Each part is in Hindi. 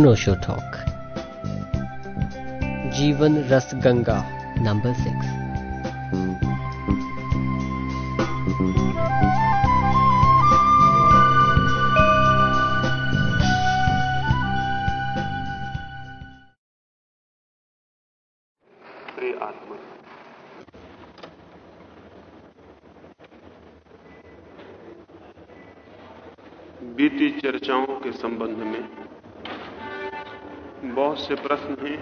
अनोशो टॉक जीवन रस गंगा नंबर सिक्स बीती चर्चाओं के संबंध में बहुत से प्रश्न हैं।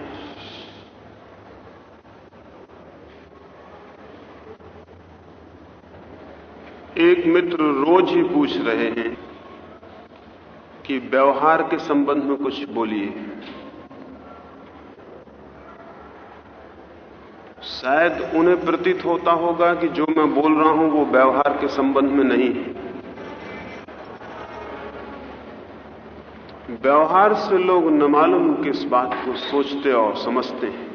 एक मित्र रोज ही पूछ रहे हैं कि व्यवहार के संबंध में कुछ बोलिए। शायद उन्हें प्रतीत होता होगा कि जो मैं बोल रहा हूँ वो व्यवहार के संबंध में नहीं है। व्यवहार से लोग न मालूम किस बात को सोचते और समझते हैं।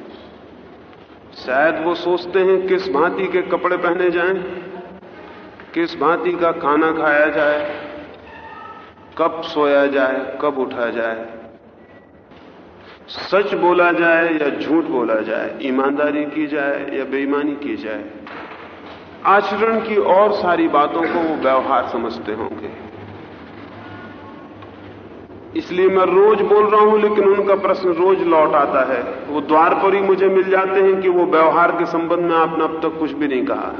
शायद वो सोचते हैं किस भांति के कपड़े पहने जाएँ, किस भांति का खाना खाया जाए कब सोया जाए कब उठा जाए। सच बोला जाए या झूठ बोला जाए ईमानदारी की जाए या बेईमानी की जाए आचरण की और सारी बातों को वो व्यवहार समझते होंगे। इसलिए मैं रोज बोल रहा हूँ, लेकिन उनका प्रश्न रोज लौट आता है। वो द्वार पर ही मुझे मिल जाते हैं कि वो व्यवहार के संबंध में आपने अब तक कुछ भी नहीं कहा।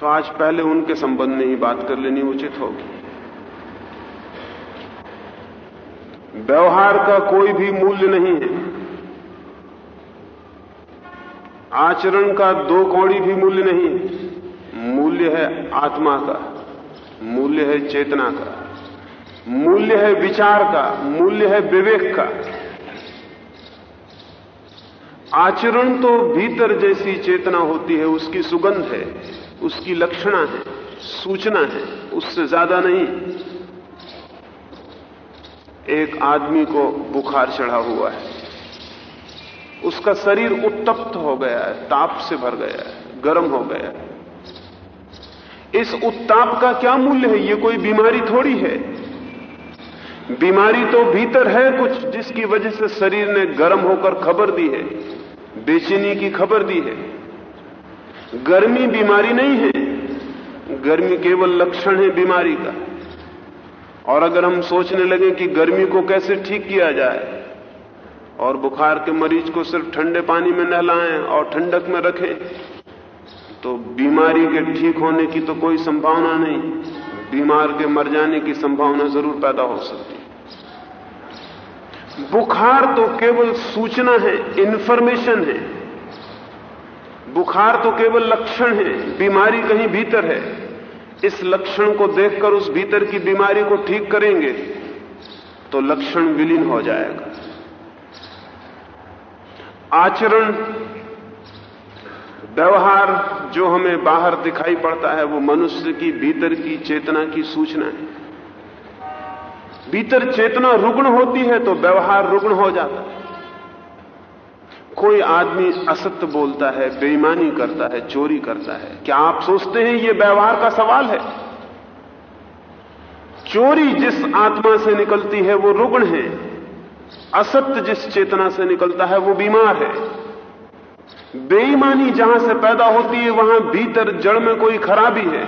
तो आज पहले उनके संबंध में ही बात कर लेनी उचित होगी। व्यवहार का कोई भी मूल्य नहीं है। आचरण का दो कौड़ी भी मूल्य नहीं मूल्य है आत्मा का, मूल्य है चेतना का। मूल्य है विचार का, मूल्य है विवेक का। आचरण तो भीतर जैसी चेतना होती है, उसकी सुगंध है, उसकी लक्षणा है, सूचना है, उससे ज़्यादा नहीं। एक आदमी को बुखार चढ़ा हुआ है। उसका शरीर उत्तप्त हो गया है, ताप से भर गया है, गर्म हो गया है। इस उत्ताप का क्या मूल्य है? ये कोई बीमारी थोड़ी है। बीमारी तो भीतर है कुछ, जिसकी वजह से शरीर ने गर्म होकर खबर दी है, बेचैनी की खबर दी है। गर्मी बीमारी नहीं है, गर्मी केवल लक्षण है बीमारी का। और अगर हम सोचने लगे कि गर्मी को कैसे ठीक किया जाए, और बुखार के मरीज़ को सिर्फ़ ठंडे पानी में नहलाएँ और ठंडक में रखें तो बीमारी के ठीक होने की तो कोई संभावना नहीं, बीमार के मर जाने की संभावना ज़रूर पैदा हो सकती बुखार तो केवल सूचना है इंफॉर्मेशन है। बुखार तो केवल लक्षण है, बीमारी कहीं भीतर है। इस लक्षण को देखकर उस भीतर की बीमारी को ठीक करेंगे तो लक्षण विलीन हो जाएगा। आचरण, व्यवहार जो हमें बाहर दिखाई पड़ता है, वो मनुष्य की, भीतर की चेतना की सूचना है। भीतर चेतना रुग्ण होती है तो व्यवहार रुग्ण हो जाता है। कोई आदमी असत्य बोलता है, बेईमानी करता है, चोरी करता है, क्या आप सोचते हैं यह व्यवहार का सवाल है? चोरी जिस आत्मा से निकलती है वो रुग्ण है। असत्य जिस चेतना से निकलता है वो बीमार है। बेईमानी जहाँ से पैदा होती है, वहाँ भीतर जड़ में कोई खराबी है।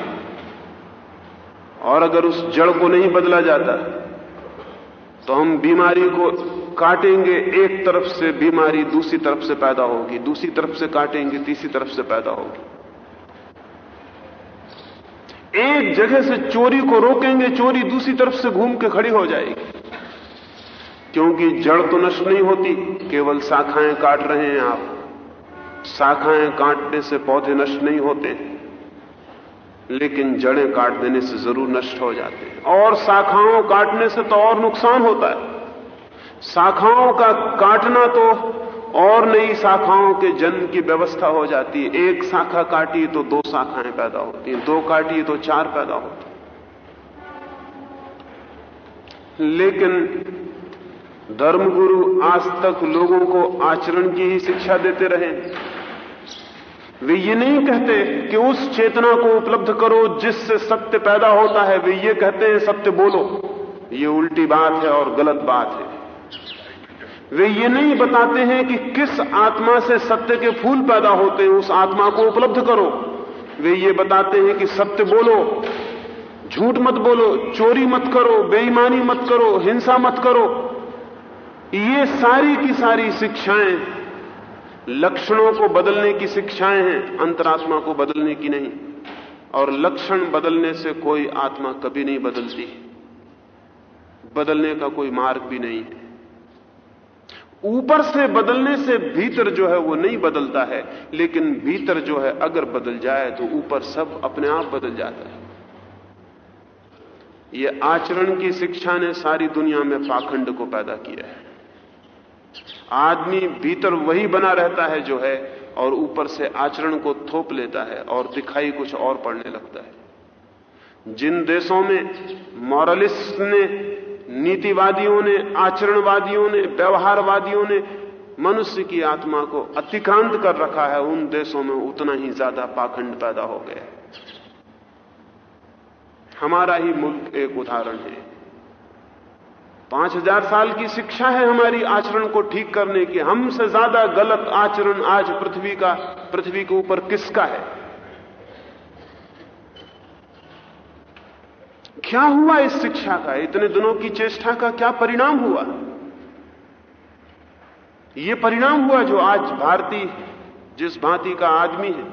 और अगर उस जड़ को नहीं बदला जाता तो हम बीमारी को काटेंगे, एक तरफ़ से बीमारी दूसरी तरफ़ से पैदा होगी, दूसरी तरफ़ से काटेंगे, तीसरी तरफ़ से पैदा होगी। एक जगह से चोरी को रोकेंगे, चोरी दूसरी तरफ़ से घूम के खड़ी हो जाएगी। क्योंकि जड़ तो नष्ट नहीं होती, केवल शाखाएँ काट रहे हैं आप। शाखाएँ काटने से पौधे नष्ट नहीं होते। लेकिन जड़ें काट देने से ज़रूर नष्ट हो जाते हैं। और शाखाओं काटने से तो और नुकसान होता है। शाखाओं का काटना तो और नई शाखाओं के जन्म की व्यवस्था हो जाती है। एक शाखा काटी तो दो शाखाएँ पैदा होती हैं। दो काटी तो चार पैदा होती लेकिन धर्मगुरु आज तक लोगों को आचरण की ही शिक्षा देते रहे वे ये नहीं कहते कि उस चेतना को उपलब्ध करो जिससे सत्य पैदा होता है। वे ये कहते हैं, सत्य बोलो। ये उल्टी बात है और गलत बात है। वे ये नहीं बताते हैं कि किस आत्मा से सत्य के फूल पैदा होते हैं, उस आत्मा को उपलब्ध करो। वे ये बताते हैं कि सत्य बोलो, झूठ मत बोलो, चोरी मत करो, बेईमानी मत करो, हिंसा मत करो। ये सारी की सारी शिक्षाएँ लक्षणों को बदलने की शिक्षाएँ हैं, अंतरात्मा को बदलने की नहीं। और लक्षण बदलने से कोई आत्मा कभी नहीं बदलती। बदलने का कोई मार्ग भी नहीं है। ऊपर से बदलने से भीतर जो है वो नहीं बदलता है, लेकिन भीतर जो है अगर बदल जाए तो ऊपर सब अपने आप बदल जाता है। ये आचरण की शिक्षा ने सारी दुनिया में पाखंड को पैदा किया है। आदमी भीतर वही बना रहता है जो है और ऊपर से आचरण को थोप लेता है और दिखाई कुछ और पड़ने लगता है। जिन देशों में मॉरलिस्ट ने, नीतिवादियों ने, आचरणवादियों ने, व्यवहारवादियों ने मनुष्य की आत्मा को अतिक्रांत कर रखा है, उन देशों में उतना ही ज़्यादा पाखंड पैदा हो गया है। हमारा ही मुल्क एक उदाहरण है। पाँच हज़ार साल की शिक्षा है हमारी आचरण को ठीक करने की। हमसे ज़्यादा गलत आचरण आज पृथ्वी का, पृथ्वी के ऊपर किसका है? क्या हुआ इस शिक्षा का? इतने दिनों की चेष्टा का क्या परिणाम हुआ? यह परिणाम हुआ जो आज भारतीय, जिस भांति का आदमी है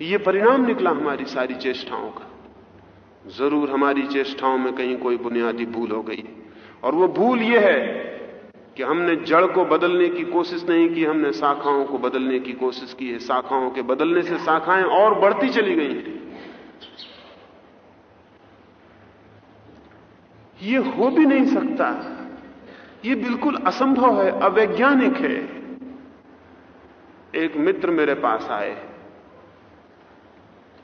यह परिणाम निकला हमारी सारी चेष्टाओं का। ज़रूर हमारी चेष्टाओं में कहीं कोई बुनियादी भूल हो गई और वो भूल यह है कि हमने जड़ को बदलने की कोशिश नहीं की, हमने शाखाओं को बदलने की कोशिश की है। शाखाओं के बदलने से शाखाएँ और बढ़ती चली गई हैं। ये हो भी नहीं सकता। ये बिल्कुल असंभव है, अवैज्ञानिक है। एक मित्र मेरे पास आए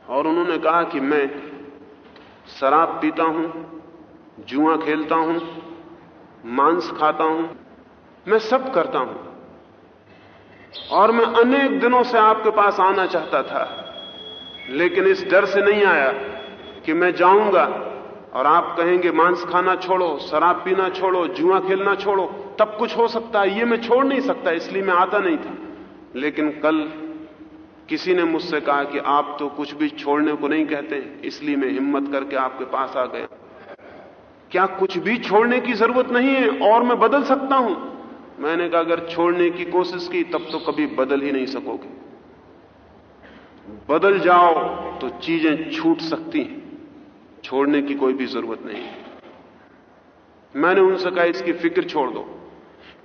और उन्होंने कहा कि मैं शराब पीता हूँ, जुआ खेलता हूँ, मांस खाता हूँ, मैं सब करता हूँ। और मैं अनेक दिनों से आपके पास आना चाहता था, लेकिन इस डर से नहीं आया कि मैं जाऊँगा और आप कहेंगे, मांस खाना छोड़ो, शराब पीना छोड़ो, जुआ खेलना छोड़ो, तब कुछ हो सकता है, ये मैं छोड़ नहीं सकता, इसलिए मैं आता नहीं था। लेकिन कल किसी ने मुझसे कहा कि आप तो कुछ भी छोड़ने को नहीं कहते, इसलिए मैं हिम्मत करके आपके पास आ गया। क्या कुछ भी छोड़ने की ज़रूरत नहीं है और मैं बदल सकता हूँ? मैंने कहा, अगर छोड़ने की कोशिश की, तब तो कभी बदल ही नहीं सकोगे। बदल जाओ तो चीज़ें छूट सकती हैं। छोड़ने की कोई भी ज़रूरत नहीं मैंने उनसे कहा, इसकी फ़िक्र छोड़ दो।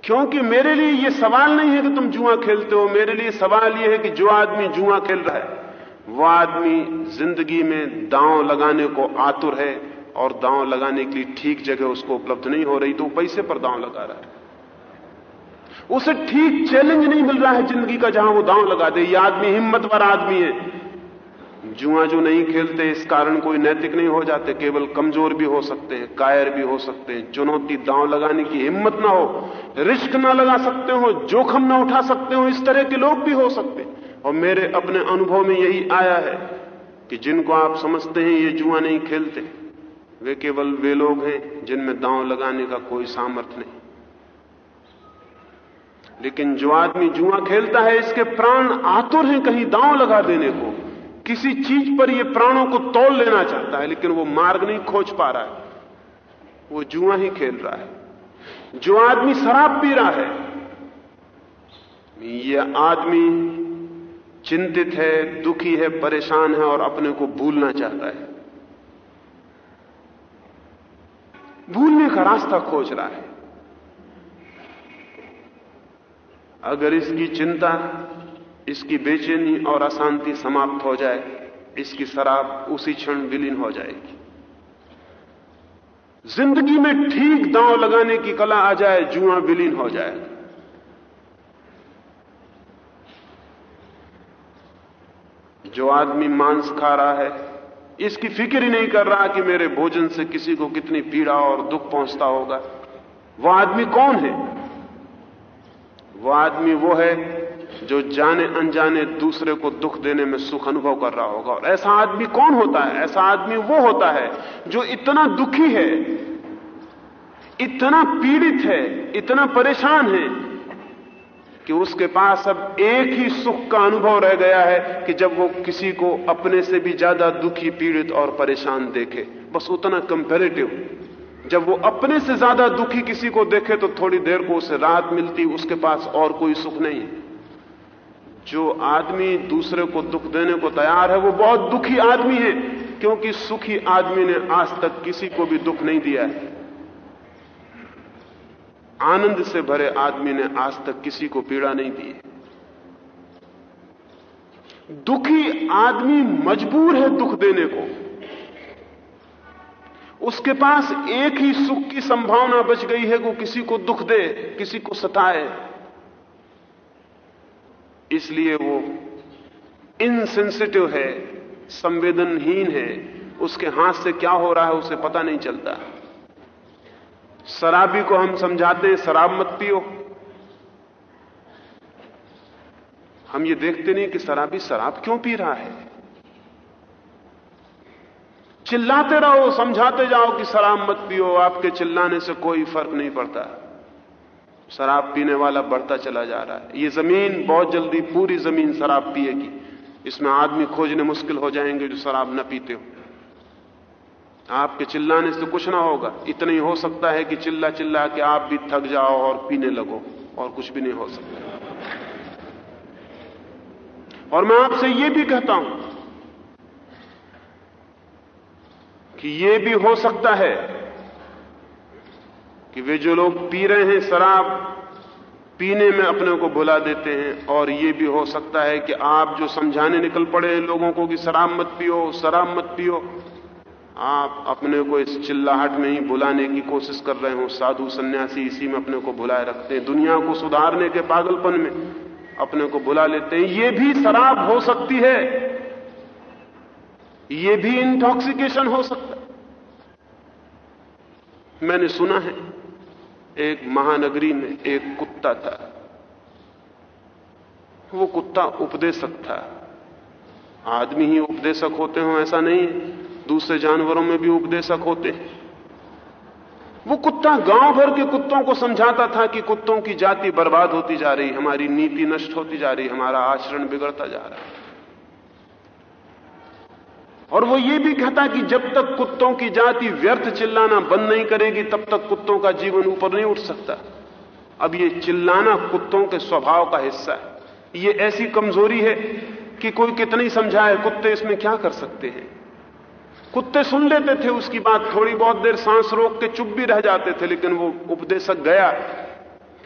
क्योंकि मेरे लिए यह सवाल नहीं है कि तुम जुआ खेलते हो, मेरे लिए सवाल यह है कि जो आदमी जुआ खेल रहा है वह आदमी ज़िंदगी में दांव लगाने को आतुर है और दांव लगाने के लिए ठीक जगह उसको उपलब्ध नहीं हो रही तो पैसे पर दांव लगा रहा है। उसे ठीक चैलेंज नहीं मिल रहा है ज़िंदगी का जहाँ वो दांव लगा दे। ये आदमी हिम्मतवर आदमी है। जुआ जो नहीं खेलते, इस कारण कोई नैतिक नहीं हो जाते, केवल कमज़ोर भी हो सकते हैं, कायर भी हो सकते हैं। चुनौती दांव लगाने की हिम्मत ना हो, रिस्क ना लगा सकते हो, जोखम ना उठा सकते हो, इस तरह के लोग भी हो सकते हैं। और मेरे अपने अनुभव में यही आया है कि जिनको आप समझते हैं ये जुआ नहीं खेलते, वे केवल वे लोग हैं जिनमें दांव लगाने का कोई सामर्थ्य नहीं। लेकिन जो आदमी जुआ खेलता है, इसके प्राण आतुर हैं कहीं दांव लगा देने को। किसी चीज़ पर यह प्राणों को तोड़ लेना चाहता है, लेकिन वो मार्ग नहीं खोज पा रहा है। वो जुआ ही खेल रहा है। जो आदमी शराब पी रहा है यह आदमी चिंतित है, दुखी है, परेशान है और अपने को भूलना चाहता है। भूलने का रास्ता खोज रहा है। अगर इसकी चिंता इसकी बेचैनी और अशांति समाप्त हो जाए इसकी शराब उसी क्षण विलीन हो जाएगी। ज़िंदगी में ठीक दांव लगाने की कला आ जाए, जुआ विलीन हो जाए। जो आदमी मांस खा रहा है, इसकी फ़िक्र ही नहीं कर रहा कि मेरे भोजन से किसी को कितनी पीड़ा और दुख पहुँचता होगा। वह आदमी कौन है? वह आदमी वो है जो जाने अनजाने दूसरे को दुख देने में सुख अनुभव कर रहा होगा। और ऐसा आदमी कौन होता है? ऐसा आदमी वो होता है जो इतना दुखी है, इतना पीड़ित है, इतना परेशान है कि उसके पास अब एक ही सुख का अनुभव रह गया है कि जब वो किसी को अपने से भी ज़्यादा दुखी, पीड़ित और परेशान देखे। बस उतना कंपेरेटिव जब वो अपने से ज़्यादा दुखी किसी को देखे तो थोड़ी देर को उसे राहत मिलती, उसके पास और कोई सुख नहीं। है जो आदमी दूसरे को दुख देने को तैयार है, वो बहुत दुखी आदमी है, क्योंकि सुखी आदमी ने आज तक किसी को भी दुख नहीं दिया है। आनंद से भरे आदमी ने आज तक किसी को पीड़ा नहीं दी दुखी आदमी मजबूर है दुख देने को। उसके पास एक ही सुख की संभावना बच गई है वो किसी को दुख दे, किसी को सताए। इसलिए वो इनसेंसिटिव है, संवेदनहीन है, उसके हाथ से क्या हो रहा है उसे पता नहीं चलता। शराबी को हम समझाते हैं, शराब मत पियो। हम ये देखते नहीं कि शराबी शराब क्यों पी रहा है। चिल्लाते रहो, समझाते जाओ कि शराब मत पियो, आपके चिल्लाने से कोई फ़र्क नहीं पड़ता। शराब पीने वाला बढ़ता चला जा रहा है। ये ज़मीन बहुत जल्दी पूरी ज़मीन शराब पिएगी। इसमें आदमी खोजने मुश्किल हो जाएँगे जो शराब न पीते हो। आपके चिल्लाने से कुछ ना होगा। इतना ही हो सकता है कि चिल्ला चिल्ला के आप भी थक जाओ और पीने लगो, और कुछ भी नहीं हो सकता। और मैं आपसे यह भी कहता हूँ कि यह भी हो सकता है कि वे जो लोग पी रहे हैं शराब, पीने में अपने को भुला देते हैं। और यह भी हो सकता है कि आप जो समझाने निकल पड़े हैं लोगों को कि शराब मत पियो, शराब मत पियो, आप अपने को इस चिल्लाहट में ही बुलाने की कोशिश कर रहे हो। साधु सन्यासी इसी में अपने को भुलाए रखते हैं। दुनिया को सुधारने के पागलपन में अपने को बुला लेते हैं। ये भी शराब हो सकती है। ये भी इंटॉक्सिकेशन हो सकता है। मैंने सुना है। एक महानगरी में एक कुत्ता था। वो कुत्ता उपदेशक था। आदमी ही उपदेशक होते हो ऐसा नहीं दूसरे जानवरों में भी उपदेशक होते हैं। वो कुत्ता गाँव भर के कुत्तों को समझाता था कि कुत्तों की जाति बर्बाद होती जा रही, हमारी नीति नष्ट होती जा रही, हमारा आचरण बिगड़ता जा रहा है। और वो ये भी कहता कि जब तक कुत्तों की जाति व्यर्थ चिल्लाना बंद नहीं करेगी, तब तक कुत्तों का जीवन ऊपर नहीं उठ सकता। अब ये चिल्लाना कुत्तों के स्वभाव का हिस्सा है। ये ऐसी कमज़ोरी है कि कोई कितनी समझाए, कुत्ते इसमें क्या कर सकते हैं? कुत्ते सुन लेते थे उसकी बात, थोड़ी बहुत देर सांस रोक के चुप भी रह जाते थे, लेकिन वो उपदेशक गया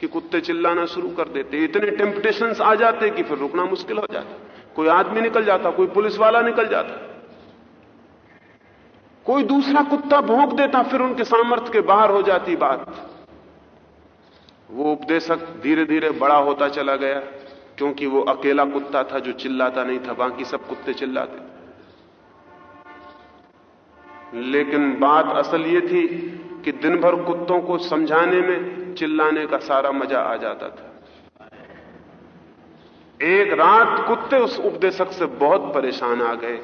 कि कुत्ते चिल्लाना शुरू कर देते। इतने टेम्पटेशन आ जाते कि फिर रुकना मुश्किल हो जाता। कोई आदमी निकल जाता, कोई पुलिस वाला निकल जाता। कोई दूसरा कुत्ता भोंक देता, फिर उनके सामर्थ्य के बाहर हो जाती बात। वो उपदेशक धीरे धीरे बड़ा होता चला गया, क्योंकि वो अकेला कुत्ता था जो चिल्लाता नहीं था, बाकी सब कुत्ते चिल्लाते। लेकिन बात असल ये थी कि दिन भर कुत्तों को समझाने में, चिल्लाने का सारा मज़ा आ जाता था। एक रात कुत्ते उस उपदेशक से बहुत परेशान आ गए।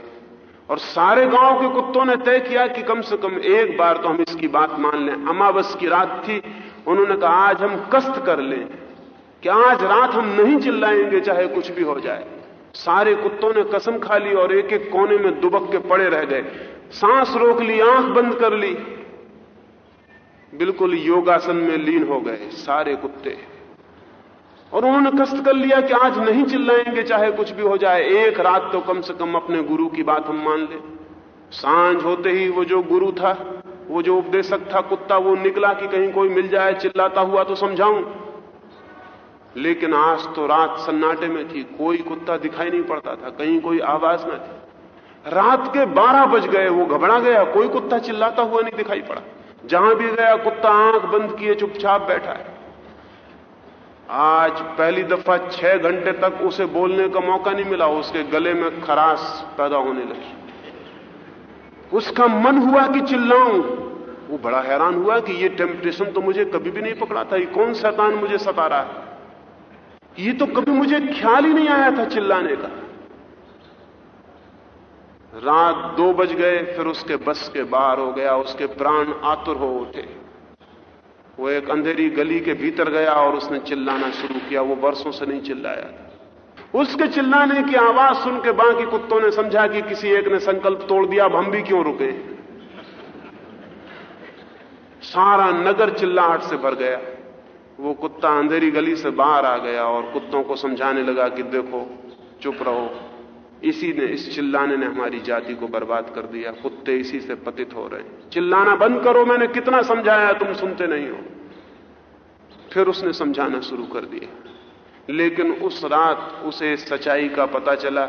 और सारे गाँव के कुत्तों ने तय किया कि कम से कम एक बार तो हम इसकी बात मान लें। अमावस की रात थी, उन्होंने कहा, आज हम कष्ट कर लें। कि आज रात हम नहीं चिल्लाएँगे, चाहे कुछ भी हो जाए? सारे कुत्तों ने कसम खा ली और एक एक कोने में दुबक के पड़े रह गए। सांस रोक ली, आँख बंद कर ली। बिल्कुल योगासन में लीन हो गए सारे कुत्ते। और उन्होंने कष्ट कर लिया कि आज नहीं चिल्लाएँगे, चाहे कुछ भी हो जाए। एक रात तो कम से कम अपने गुरु की बात हम मान ले। साँझ होते ही वो जो गुरु था, वो जो उपदेशक था, कुत्ता, वो निकला कि कहीं कोई मिल जाए, चिल्लाता हुआ तो समझाऊं। लेकिन आज तो रात सन्नाटे में थी, कोई कुत्ता दिखाई नहीं पड़ता था, कहीं कोई आवाज़ ना थी। रात के 12 बज गए, वो घबरा गया, कोई कुत्ता चिल्लाता हुआ नहीं दिखाई पड़ा। जहाँ भी गया, कुत्ता आँख बंद किए, चुपचाप बैठा है। आज पहली दफ़ा छह घंटे तक उसे बोलने का मौका नहीं मिला, उसके गले में खराश पैदा होने लगी। उसका मन हुआ कि चिल्लाऊं। वो बड़ा हैरान हुआ कि ये टेम्पटेशन तो मुझे कभी भी नहीं पकड़ा था। ये कौन शैतान मुझे सता रहा है? ये तो कभी मुझे ख्याल ही नहीं आया था चिल्लाने का। रात दो बज गए, फिर उसके बस के बाहर हो गया, उसके प्राण आतुर हो उठे। वो एक अंधेरी गली के भीतर गया और उसने चिल्लाना शुरू किया। वो वर्षों से नहीं चिल्लाया उसके चिल्लाने की आवाज़ सुन के बाकी कुत्तों ने समझा कि किसी एक ने संकल्प तोड़ दिया, अब हम भी क्यों रुके? सारा नगर चिल्लाहट से भर गया। वो कुत्ता अंधेरी गली से बाहर आ गया और कुत्तों को समझाने लगा कि देखो, चुप रहो। इसी ने, इस चिल्लाने ने हमारी जाति को बर्बाद कर दिया। कुत्ते इसी से पतित हो रहे हैं। चिल्लाना बंद करो, मैंने कितना समझाया, तुम सुनते नहीं हो। फिर उसने समझाना शुरू कर दिया। लेकिन उस रात उसे सच्चाई का पता चला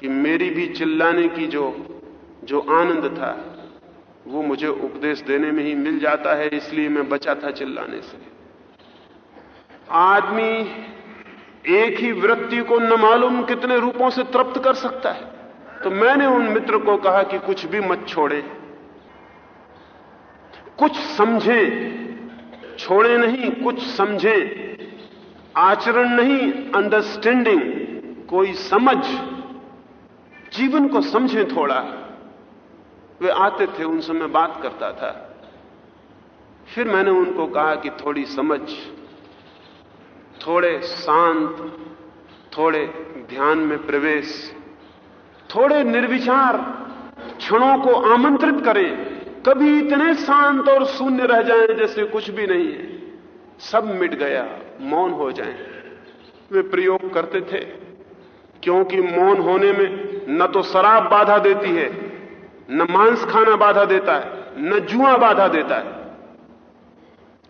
कि मेरी भी चिल्लाने की जो जो आनंद था, वो मुझे उपदेश देने में ही मिल जाता है, इसलिए मैं बचा था चिल्लाने से। आदमी एक ही वृत्ति को न मालूम कितने रूपों से तृप्त कर सकता है। तो मैंने उन मित्र को कहा कि कुछ भी मत छोड़े। कुछ समझें, छोड़े नहीं, कुछ समझें। आचरण नहीं अंडरस्टैंडिंग कोई समझ। जीवन को समझें थोड़ा। वे आते थे, उनसे मैं बात करता था। फिर मैंने उनको कहा कि थोड़ी समझ। थोड़े शांत, थोड़े ध्यान में प्रवेश, थोड़े निर्विचार क्षणों को आमंत्रित करें। कभी इतने शांत और शून्य रह जाएँ जैसे कुछ भी नहीं है। सब मिट गया, मौन हो जाएँ। वे प्रयोग करते थे, क्योंकि मौन होने में न तो शराब बाधा देती है, न मांस खाना बाधा देता है, न जुआ बाधा देता है।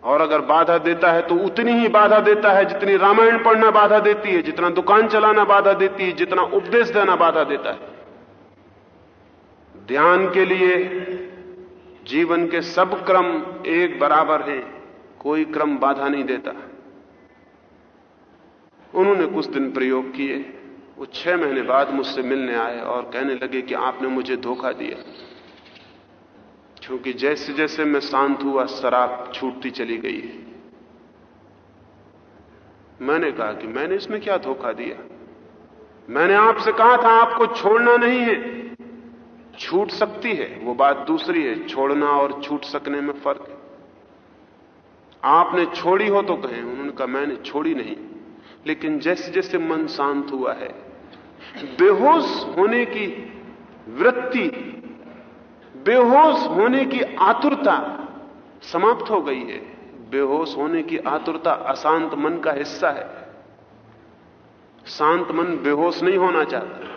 और अगर बाधा देता है तो उतनी ही बाधा देता है जितनी रामायण पढ़ना बाधा देती है, जितना दुकान चलाना बाधा देती है, जितना उपदेश देना बाधा देता है। ध्यान के लिए जीवन के सब क्रम एक बराबर हैं, कोई क्रम बाधा नहीं देता। उन्होंने कुछ दिन प्रयोग किए, वो छह महीने बाद मुझसे मिलने आए और कहने लगे कि आपने मुझे धोखा दिया। क्योंकि जैसे जैसे मैं शांत हुआ, शराब छूटती चली गई है। मैंने कहा कि मैंने इसमें क्या धोखा दिया? मैंने आपसे कहा था, आपको छोड़ना नहीं है। छूट सकती है, वो बात दूसरी है, छोड़ना और छूट सकने में फ़र्क है। आपने छोड़ी हो तो कहें, उन्होंने कहा, मैंने छोड़ी नहीं। लेकिन जैसे जैसे मन शांत हुआ है, बेहोश होने की वृत्ति बेहोश होने की आतुरता समाप्त हो गई है। बेहोश होने की आतुरता अशांत मन का हिस्सा है। शांत मन बेहोश नहीं होना चाहता।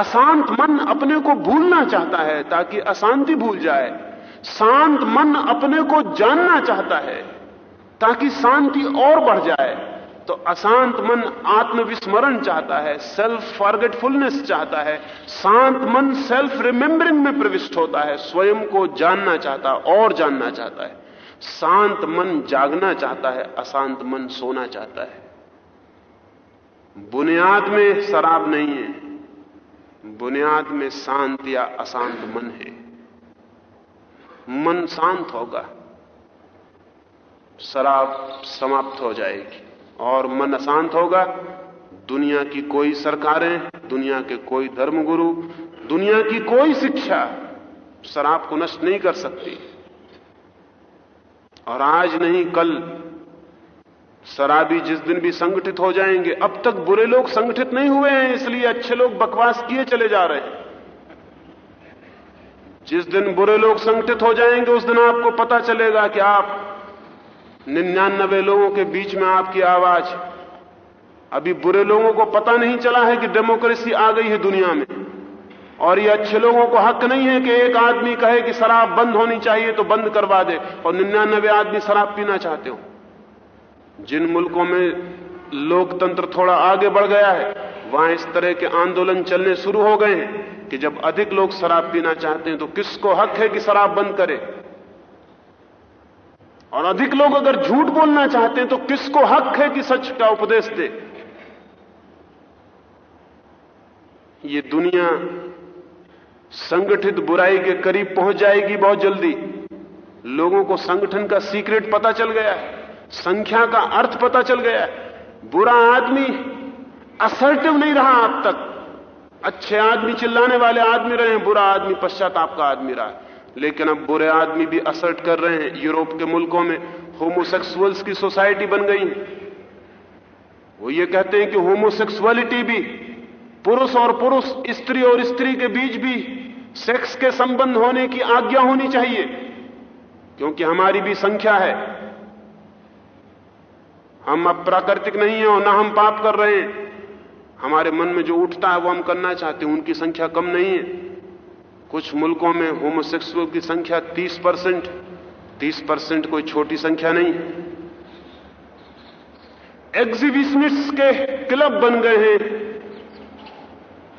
अशांत मन अपने को भूलना चाहता है ताकि अशांति भूल जाए। शांत मन अपने को जानना चाहता है ताकि शांति और बढ़ जाए। तो अशांत मन आत्मविस्मरण चाहता है सेल्फ फॉरगेटफुलनेस चाहता है, शांत मन सेल्फ रिमेंबरिंग में प्रविष्ट होता है, स्वयं को जानना चाहता है और जानना चाहता है। शांत मन जागना चाहता है, अशांत मन सोना चाहता है। बुनियाद में शराब नहीं है, बुनियाद में शांत या अशांत मन है। मन शांत होगा, शराब समाप्त हो जाएगी। और मन अशांत होगा। दुनिया की कोई सरकारें, दुनिया के कोई धर्मगुरु, दुनिया की कोई शिक्षा शराब को नष्ट नहीं कर सकती। और आज नहीं, कल शराबी जिस दिन भी संगठित हो जाएँगे, अब तक बुरे लोग संगठित नहीं हुए हैं, इसलिए अच्छे लोग बकवास किए चले जा रहे हैं। जिस दिन बुरे लोग संगठित हो जाएँगे, उस दिन आपको पता चलेगा कि आप निन्यानबे लोगों के बीच में आपकी आवाज़। अभी बुरे लोगों को पता नहीं चला है कि डेमोक्रेसी आ गई है दुनिया में। और ये अच्छे लोगों को हक नहीं है कि एक आदमी कहे कि शराब बंद होनी चाहिए तो बंद करवा दे, और निन्यानबे आदमी शराब पीना चाहते हो। जिन मुल्कों में लोकतंत्र थोड़ा आगे बढ़ गया है, वहाँ इस तरह के आंदोलन चलने शुरू हो गए हैं कि जब अधिक लोग शराब पीना चाहते हैं तो किसको हक है कि शराब बंद करे? और अधिक लोग अगर झूठ बोलना चाहते हैं तो किसको हक है कि सच का उपदेश दे? ये दुनिया संगठित बुराई के करीब पहुँच जाएगी बहुत जल्दी। लोगों को संगठन का सीक्रेट पता चल गया है, संख्या का अर्थ पता चल गया है। बुरा आदमी असर्टिव नहीं रहा अब तक। अच्छे आदमी चिल्लाने वाले आदमी रहे, बुरा आदमी पश्चाताप का आदमी रहा लेकिन अब बुरे आदमी भी असर्ट कर रहे हैं यूरोप के मुल्कों में। होमोसेक्सुअल्स की सोसाइटी बन गई। वो ये कहते हैं कि होमोसेक्सुअलिटी भी पुरुष और पुरुष, स्त्री और स्त्री के बीच भी सेक्स के संबंध होने की आज्ञा होनी चाहिए, क्योंकि हमारी भी संख्या है। हम अब प्राकृतिक नहीं है और ना हम पाप कर रहे हैं। हमारे मन में जो उठता है वो हम करना चाहते हैं, उनकी संख्या कम नहीं है। कुछ मुल्कों में होमोसेक्सुअल की संख्या 30 परसेंट तीस परसेंट कोई छोटी संख्या नहीं एग्जीबिशनिस्ट के क्लब बन गए हैं,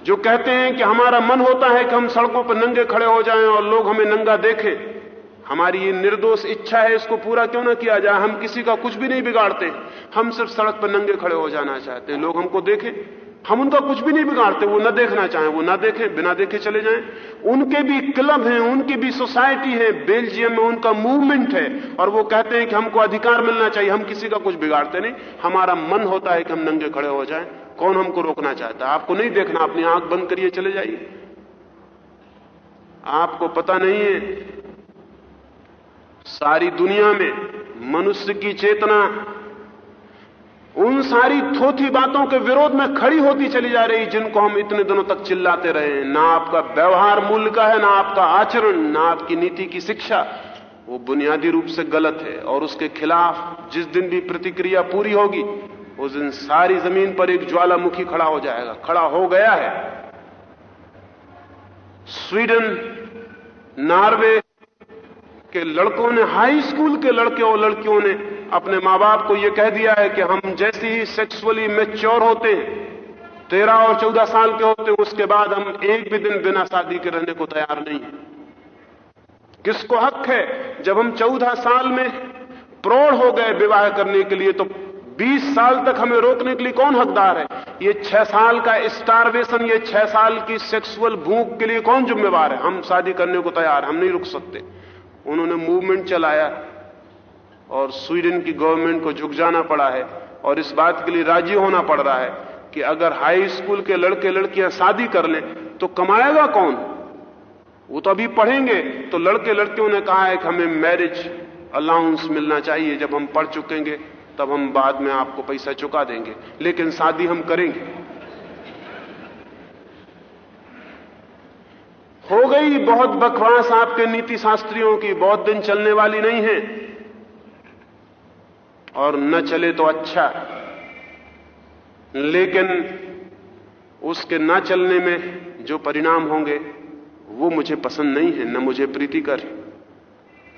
जो कहते हैं कि हमारा मन होता है कि हम सड़कों पर नंगे खड़े हो जाएँ और लोग हमें नंगा देखें। हमारी ये निर्दोष इच्छा है इसको पूरा क्यों ना किया जाए? हम किसी का कुछ भी नहीं बिगाड़ते। हम सिर्फ़ सड़क पर नंगे खड़े हो जाना चाहते हैं। लोग हमको देखें। हम उनका कुछ भी नहीं बिगाड़ते, वो न देखना चाहें, वो ना देखें, बिना देखे चले जाएँ। उनके भी क्लब हैं, उनकी भी सोसाइटी है, बेल्जियम में उनका मूवमेंट है, और वो कहते हैं कि हमको अधिकार मिलना चाहिए, हम किसी का कुछ बिगाड़ते नहीं। हमारा मन होता है कि हम नंगे खड़े हो जाएँ। कौन हमको रोकना चाहता है? आपको नहीं देखना, अपनी आँख बंद करिए, चले जाइए। आपको पता नहीं है, सारी दुनिया में मनुष्य की चेतना उन सारी थोथी बातों के विरोध में खड़ी होती चली जा रही जिनको हम इतने दिनों तक चिल्लाते रहे ना आपका व्यवहार मूल्य का है, ना आपका आचरण, ना आपकी नीति की शिक्षा। वो बुनियादी रूप से गलत है और उसके खिलाफ जिस दिन भी प्रतिक्रिया पूरी होगी, उस दिन सारी ज़मीन पर एक ज्वालामुखी खड़ा हो जाएगा। खड़ा हो गया है। स्वीडन, नॉर्वे के लड़कों ने हाई स्कूल के लड़के और लड़कियों ने अपने माँ बाप को यह कह दिया है कि हम जैसे ही सेक्सुअली मेच्योर होते हैं, तेरह और चौदह साल के होते हैं, उसके बाद हम एक भी दिन बिना शादी के रहने को तैयार नहीं है। किसको हक है जब हम चौदह साल में प्रौढ़ हो गए विवाह करने के लिए तो 20 साल तक हमें रोकने के लिए कौन हकदार है? ये छह साल का स्टारवेशन ये छह साल की सेक्सुअल भूख के लिए कौन जिम्मेवार है? हम शादी करने को तैयार हम नहीं रुक सकते। उन्होंने मूवमेंट चलाया और स्वीडन की गवर्नमेंट को झुक जाना पड़ा है। और इस बात के लिए राज़ी होना पड़ रहा है कि अगर हाई स्कूल के लड़के लड़कियाँ शादी कर लें तो कमाएगा कौन? वो तो अभी पढ़ेंगे तो लड़के लड़कियों ने कहा है कि हमें मैरिज अलाउंस मिलना चाहिए। जब हम पढ़ चुकेंगे, तब हम बाद में आपको पैसा चुका देंगे। लेकिन शादी हम करेंगे। हो गई बहुत बकवास आपके नीति शास्त्रियों की, बहुत दिन चलने वाली नहीं है। और न चले तो अच्छा। लेकिन उसके न चलने में जो परिणाम होंगे, वो मुझे पसंद नहीं है, न मुझे प्रीतिकर,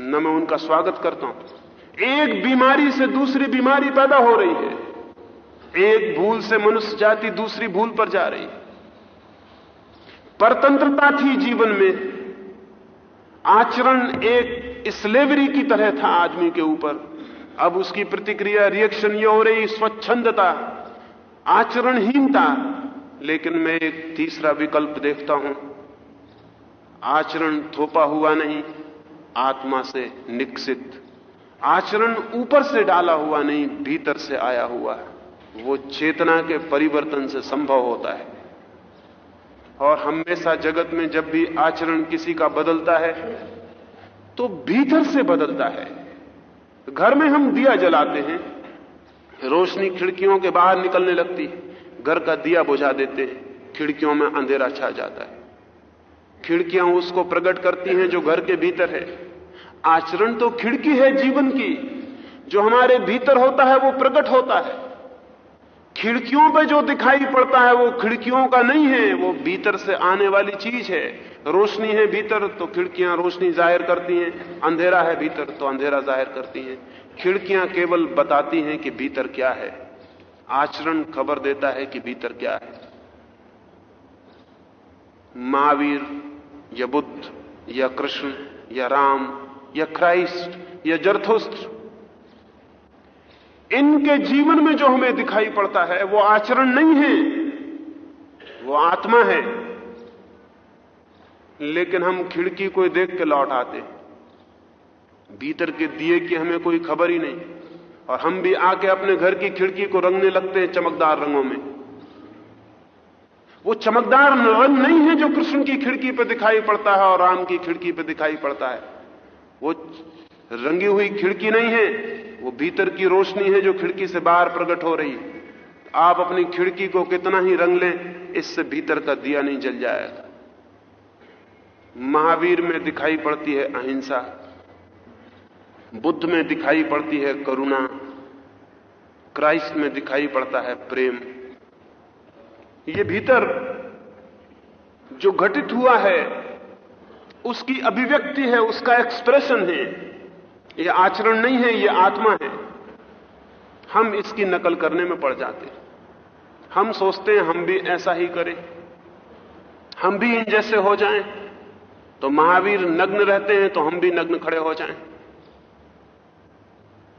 न मैं उनका स्वागत करता हूँ। एक बीमारी से दूसरी बीमारी पैदा हो रही है। एक भूल से मनुष्य जाति दूसरी भूल पर जा रही है। परतंत्रता थी जीवन में। आचरण एक स्लेवरी की तरह था आदमी के ऊपर। अब उसकी प्रतिक्रिया रिएक्शन ये हो रही, स्वच्छंदता, आचरणहीनता। लेकिन मैं एक तीसरा विकल्प देखता हूँ। आचरण थोपा हुआ नहीं, आत्मा से निक्षित आचरण ऊपर से डाला हुआ नहीं, भीतर से आया हुआ वो चेतना के परिवर्तन से संभव होता है। और हमेशा जगत में जब भी आचरण किसी का बदलता है तो भीतर से बदलता है। घर में हम दिया जलाते हैं, रोशनी खिड़कियों के बाहर निकलने लगती है, घर का दिया बुझा देते हैं, खिड़कियों में अंधेरा छा जाता है। खिड़कियाँ उसको प्रकट करती हैं जो घर के भीतर है। आचरण तो खिड़की है जीवन की, जो हमारे भीतर होता है वो प्रकट होता है। खिड़कियों पे जो दिखाई पड़ता है वो खिड़कियों का नहीं है, वो भीतर से आने वाली चीज़ है। रोशनी है भीतर तो खिड़कियाँ रोशनी ज़ाहिर करती हैं। अंधेरा है भीतर तो अंधेरा ज़ाहिर करती हैं। खिड़कियाँ केवल बताती हैं कि भीतर क्या है। आचरण खबर देता है कि भीतर क्या है। महावीर, या बुद्ध, या कृष्ण, या राम, या क्राइस्ट, या जरथुस्त्र इनके जीवन में जो हमें दिखाई पड़ता है, वो आचरण नहीं है, वो आत्मा है। लेकिन हम खिड़की को देख के लौट आते भीतर के दिए की हमें कोई खबर ही नहीं। और हम भी आके अपने घर की खिड़की को रंगने लगते हैं चमकदार रंगों में। वो चमकदार रंग नहीं है जो कृष्ण की खिड़की पर दिखाई पड़ता है और राम की खिड़की पर दिखाई पड़ता है। वो रंगी हुई खिड़की नहीं है, वो भीतर की रोशनी है जो खिड़की से बाहर प्रकट हो रही है। आप अपनी खिड़की को कितना ही रंग लें, इससे भीतर का दिया नहीं जल जाएगा। महावीर में दिखाई पड़ती है अहिंसा, बुद्ध में दिखाई पड़ती है करुणा, क्राइस्ट में दिखाई पड़ता है प्रेम। ये भीतर जो घटित हुआ है, उसकी अभिव्यक्ति है, उसका एक्सप्रेशन है। ये आचरण नहीं है, ये आत्मा है। हम इसकी नकल करने में पड़ जाते हम सोचते हैं, हम भी ऐसा ही करें। हम भी इन जैसे हो जाएँ तो महावीर नग्न रहते हैं तो हम भी नग्न खड़े हो जाएँ।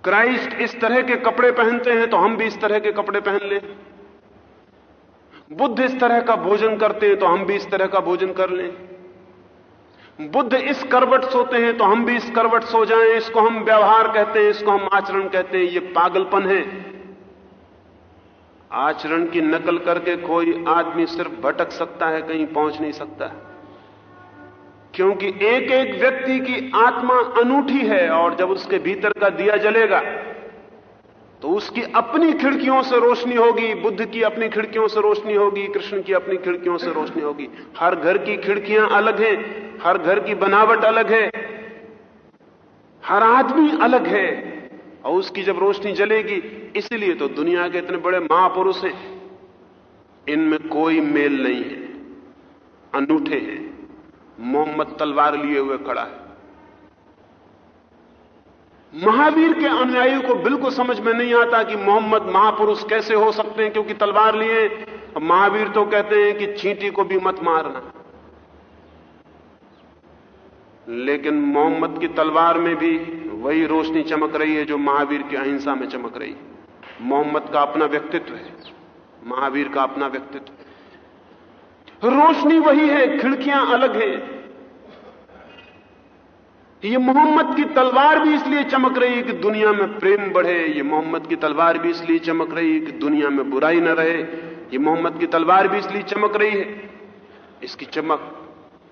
क्राइस्ट इस तरह के कपड़े पहनते हैं तो हम भी इस तरह के कपड़े पहन लें। बुद्ध इस तरह का भोजन करते हैं तो हम भी इस तरह का भोजन कर लें। बुद्ध इस करवट सोते हैं तो हम भी इस करवट सो जाएँ, इसको हम व्यवहार कहते हैं, इसको हम आचरण कहते हैं, ये पागलपन है। आचरण की नकल करके कोई आदमी सिर्फ़ भटक सकता है, कहीं पहुँच नहीं सकता। क्योंकि एक एक व्यक्ति की आत्मा अनूठी है और जब उसके भीतर का दिया जलेगा तो उसकी अपनी खिड़कियों से रोशनी होगी, बुद्ध की अपनी खिड़कियों से रोशनी होगी, कृष्ण की अपनी खिड़कियों से रोशनी होगी। हर घर की खिड़कियाँ अलग हैं, हर घर की बनावट अलग है, हर आदमी अलग है, और उसकी जब रोशनी जलेगी, इसलिए तो दुनिया के इतने बड़े महापुरुष हैं। इनमें कोई मेल नहीं है, अनूठे हैं, मोहम्मद तलवार लिए हुए खड़ा है। महावीर के अनुयायी को बिल्कुल समझ में नहीं आता कि मोहम्मद महापुरुष कैसे हो सकते हैं, क्योंकि तलवार लिए महावीर तो कहते हैं कि चींटी को भी मत मारना। लेकिन मोहम्मद की तलवार में भी वही रोशनी चमक रही है जो महावीर की अहिंसा में चमक रही है। मोहम्मद का अपना व्यक्तित्व है। महावीर का अपना व्यक्तित्व रोशनी वही है, खिड़कियाँ अलग है। ये मोहम्मद की तलवार भी इसलिए चमक रही है कि दुनिया में प्रेम बढ़े। ये मोहम्मद की तलवार भी इसलिए चमक रही है कि दुनिया में बुराई न रहे। ये मोहम्मद की तलवार भी इसलिए चमक रही है। इसकी चमक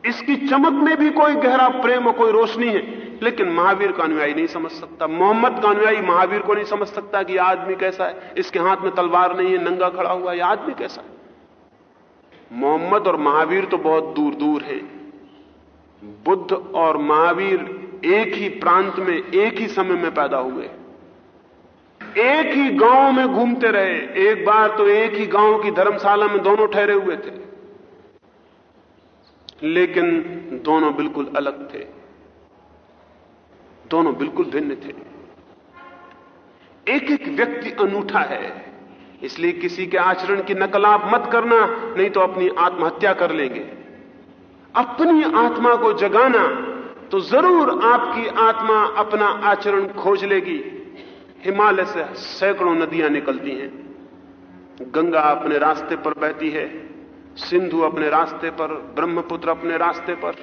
इसकी चमक में भी कोई गहरा प्रेम और कोई रोशनी है। लेकिन महावीर का अनुयायी नहीं समझ सकता। मोहम्मद का अनुयायी महावीर को नहीं समझ सकता कि आदमी कैसा है। इसके हाथ में तलवार नहीं है, नंगा खड़ा हुआ यह आदमी कैसा है? मोहम्मद और महावीर तो बहुत दूर दूर हैं। बुद्ध और महावीर एक ही प्रांत में, एक ही समय में पैदा हुए। एक ही गाँव में घूमते रहे। एक बार तो एक ही गाँव की धर्मशाला में दोनों ठहरे हुए थे। लेकिन दोनों बिल्कुल अलग थे। दोनों बिल्कुल भिन्न थे। एक एक व्यक्ति अनूठा है। इसलिए किसी के आचरण की नकल आप मत करना, नहीं तो अपनी आत्महत्या कर लेंगे। अपनी आत्मा को जगाना तो ज़रूर आपकी आत्मा अपना आचरण खोज लेगी। हिमालय से सैकड़ों नदियाँ निकलती हैं। गंगा अपने रास्ते पर बहती है। सिंधु अपने रास्ते पर, ब्रह्मपुत्र अपने रास्ते पर।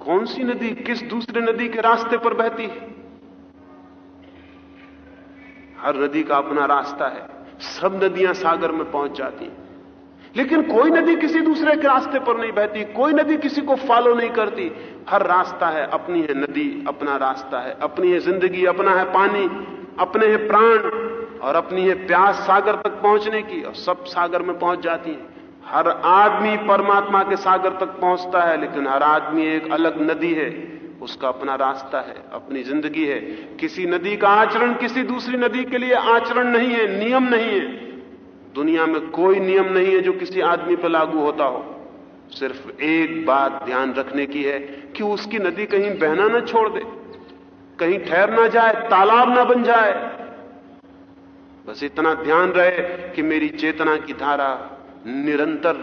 कौन सी नदी किस दूसरे नदी के रास्ते पर बहती है? हर नदी का अपना रास्ता है। सब नदियाँ सागर में पहुँच जाती हैं। लेकिन कोई नदी किसी दूसरे के रास्ते पर नहीं बहती, कोई नदी किसी को फॉलो नहीं करती। हर रास्ता है, अपनी है नदी, अपना रास्ता है। अपनी है ज़िंदगी, अपना है पानी, अपने है प्राण और अपनी है प्यास सागर तक पहुँचने की और सब सागर में पहुँच जाती है। हर आदमी परमात्मा के सागर तक पहुँचता है, लेकिन हर आदमी एक अलग नदी है। उसका अपना रास्ता है, अपनी ज़िंदगी है। किसी नदी का आचरण किसी दूसरी नदी के लिए आचरण नहीं है, नियम नहीं है। दुनिया में कोई नियम नहीं है जो किसी आदमी पर लागू होता हो। सिर्फ़ एक बात ध्यान रखने की है कि उसकी नदी कहीं बहना ना छोड़ दे, कहीं ठहर ना जाए, तालाब ना बन जाए। बस इतना ध्यान रहे कि मेरी चेतना की धारा निरंतर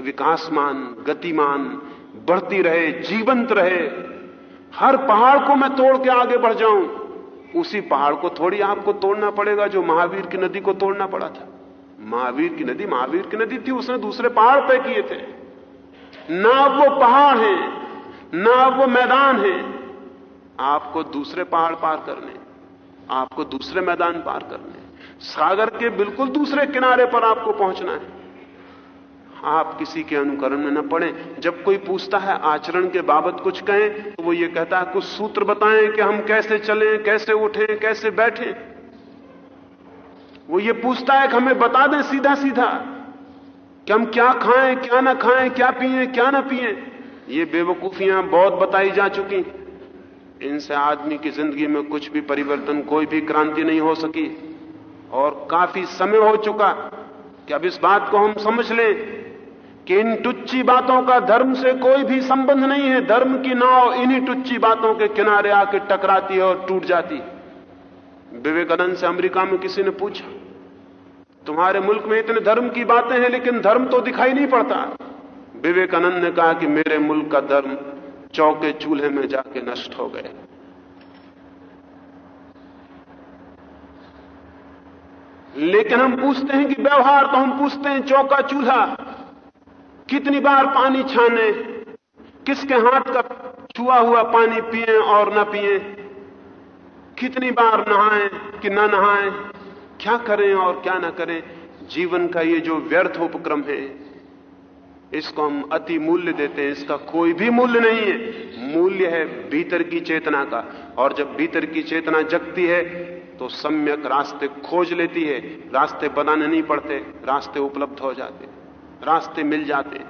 विकासमान, गतिमान, बढ़ती रहे, जीवंत रहे। हर पहाड़ को मैं तोड़ के आगे बढ़ जाऊँ, उसी पहाड़ को थोड़ी आपको तोड़ना पड़ेगा जो महावीर की नदी को तोड़ना पड़ा था। महावीर की नदी, महावीर की नदी थी, उसने दूसरे पहाड़ तय किए थे। ना वो पहाड़ है, ना वो मैदान है। आपको दूसरे पहाड़ पार करने, आपको दूसरे मैदान पार करने। सागर के बिल्कुल दूसरे किनारे पर आपको पहुँचना है। आप किसी के अनुकरण में न पड़े। जब कोई पूछता है आचरण के बाबत कुछ कहें तो वो ये कहता है, कुछ सूत्र बताएँ कि हम कैसे चलें, कैसे उठें, कैसे बैठें। वो ये पूछता है कि हमें बता दें सीधा सीधा कि हम क्या खाएँ, क्या ना खाएँ, क्या पिए, क्या ना पिए। ये बेवकूफियाँ बहुत बताई जा चुकी। इनसे आदमी की ज़िंदगी में कुछ भी परिवर्तन, कोई भी क्रांति नहीं हो सकी। और काफ़ी समय हो चुका कि अब इस बात को हम समझ लें कि इन टुच्ची बातों का धर्म से कोई भी संबंध नहीं है। धर्म की नाव इन्हीं टुच्ची बातों के किनारे आके टकराती है और टूट जाती। है विवेकानंद से अमेरिका में किसी ने पूछा तुम्हारे मुल्क में इतने धर्म की बातें हैं, लेकिन धर्म तो दिखाई नहीं पड़ता। विवेकानंद ने कहा कि मेरे मुल्क का धर्म चौके चूल्हे में जाके नष्ट हो गए लेकिन हम पूछते हैं कि व्यवहार तो हम पूछते हैं चौका चूल्हा, कितनी बार पानी छाने, किसके हाथ का छुआ हुआ पानी पिए और न पिए, कितनी बार नहाएँ कि ना नहाएँ क्या करें और क्या ना करें? जीवन का ये जो व्यर्थ उपक्रम है, इसको हम अति मूल्य देते हैं। इसका कोई भी मूल्य नहीं है। मूल्य है भीतर की चेतना का। और जब भीतर की चेतना जगती है तो सम्यक रास्ते खोज लेती है। रास्ते बनाने नहीं पड़ते, रास्ते उपलब्ध हो जाते रास्ते मिल जाते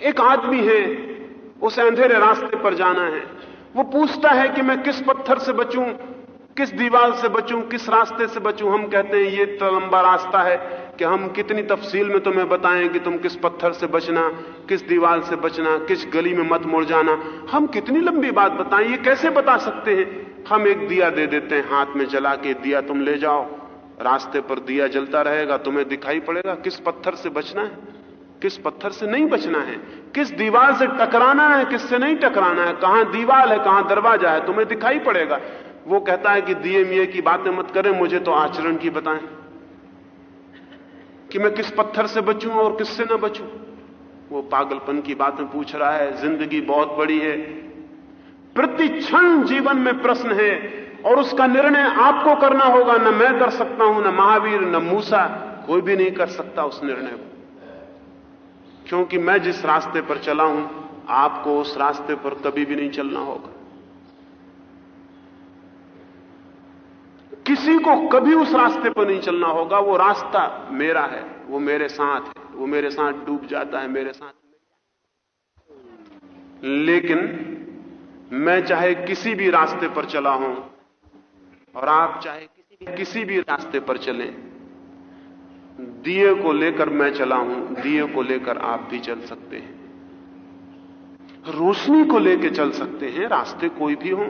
एक आदमी है, उसे अंधेरे रास्ते पर जाना है। वो पूछता है कि मैं किस पत्थर से बचूं? किस दीवार से बचूं, किस रास्ते से बचूं, हम कहते हैं ये तो लंबा रास्ता है कि हम कितनी तफसील में तुम्हें बताएँ कि तुम किस पत्थर से बचना, किस दीवार से बचना, किस गली में मत मुड़ जाना। हम कितनी लंबी बात बताएँ, ये कैसे बता सकते हैं? हम एक दिया दे देते हैं हाथ में जला के, दिया तुम ले जाओ। रास्ते पर दिया जलता रहेगा, तुम्हें दिखाई पड़ेगा किस पत्थर से बचना है, किस पत्थर से नहीं बचना है, किस दीवार से टकराना है किससे नहीं टकराना है, कहाँ दीवार है, कहाँ दरवाज़ा है, तुम्हें दिखाई पड़ेगा। वो कहता है कि दिए मिये की बातें मत करें, मुझे तो आचरण की बताएँ कि मैं किस पत्थर से बचूं और किससे ना बचूं। वो पागलपन की बातें पूछ रहा है, ज़िंदगी बहुत बड़ी है। प्रति क्षण जीवन में प्रश्न है और उसका निर्णय आपको करना होगा, न मैं कर सकता हूँ, न महावीर, न मूसा, कोई भी नहीं कर सकता उस निर्णय को। क्योंकि मैं जिस रास्ते पर चला हूँ, आपको उस रास्ते पर कभी भी नहीं चलना होगा। किसी को कभी उस रास्ते पर नहीं चलना होगा। वो रास्ता मेरा है, वो मेरे साथ है, वो मेरे साथ डूब जाता है, मेरे साथ लेकिन मैं चाहे किसी भी रास्ते पर चला हूँ और आप चाहे किसी भी किसी भी रास्ते पर चलें, दिए को लेकर मैं चला हूँ, दिए को लेकर आप भी चल सकते हैं। रोशनी को लेकर चल सकते हैं, रास्ते कोई भी हो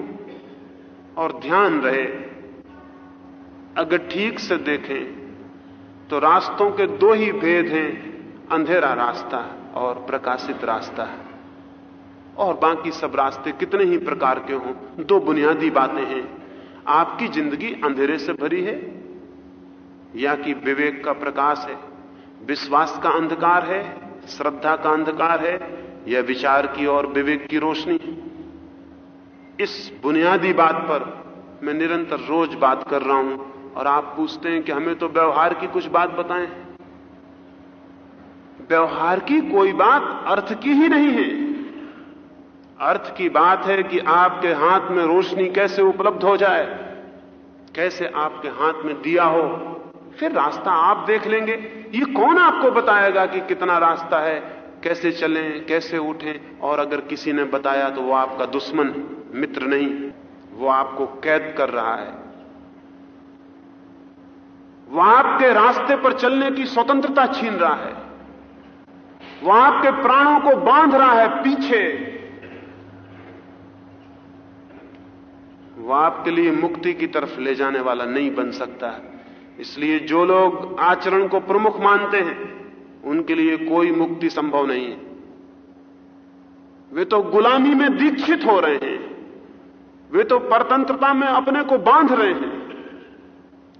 और ध्यान रहे अगर ठीक से देखें तो रास्तों के दो ही भेद हैं, अंधेरा रास्ता और प्रकाशित रास्ता। और बाकी सब रास्ते कितने ही प्रकार के हों, दो बुनियादी बातें हैं। आपकी ज़िंदगी अंधेरे से भरी है, या कि विवेक का प्रकाश है, विश्वास का अंधकार है, श्रद्धा का अंधकार है, या विचार की और विवेक की रोशनी। इस बुनियादी बात पर मैं निरंतर रोज बात कर रहा हूँ। और आप पूछते हैं कि हमें तो व्यवहार की कुछ बात बताएँ। व्यवहार की कोई बात अर्थ की ही नहीं है। अर्थ की बात है कि आपके हाथ में रोशनी कैसे उपलब्ध हो जाए, कैसे आपके हाथ में दिया हो। फिर रास्ता आप देख लेंगे। ये कौन आपको बताएगा कि कितना रास्ता है, कैसे चलें, कैसे उठें? और अगर किसी ने बताया तो वो आपका दुश्मन, मित्र नहीं, वो आपको कैद कर रहा है। वो आपके रास्ते पर चलने की स्वतंत्रता छीन रहा है। वह आपके प्राणों को बाँध रहा है पीछे। वह आपके लिए मुक्ति की तरफ़ ले जाने वाला नहीं बन सकता। इसलिए जो लोग आचरण को प्रमुख मानते हैं, उनके लिए कोई मुक्ति संभव नहीं है। वे तो गुलामी में दीक्षित हो रहे हैं। वे तो परतंत्रता में अपने को बाँध रहे हैं।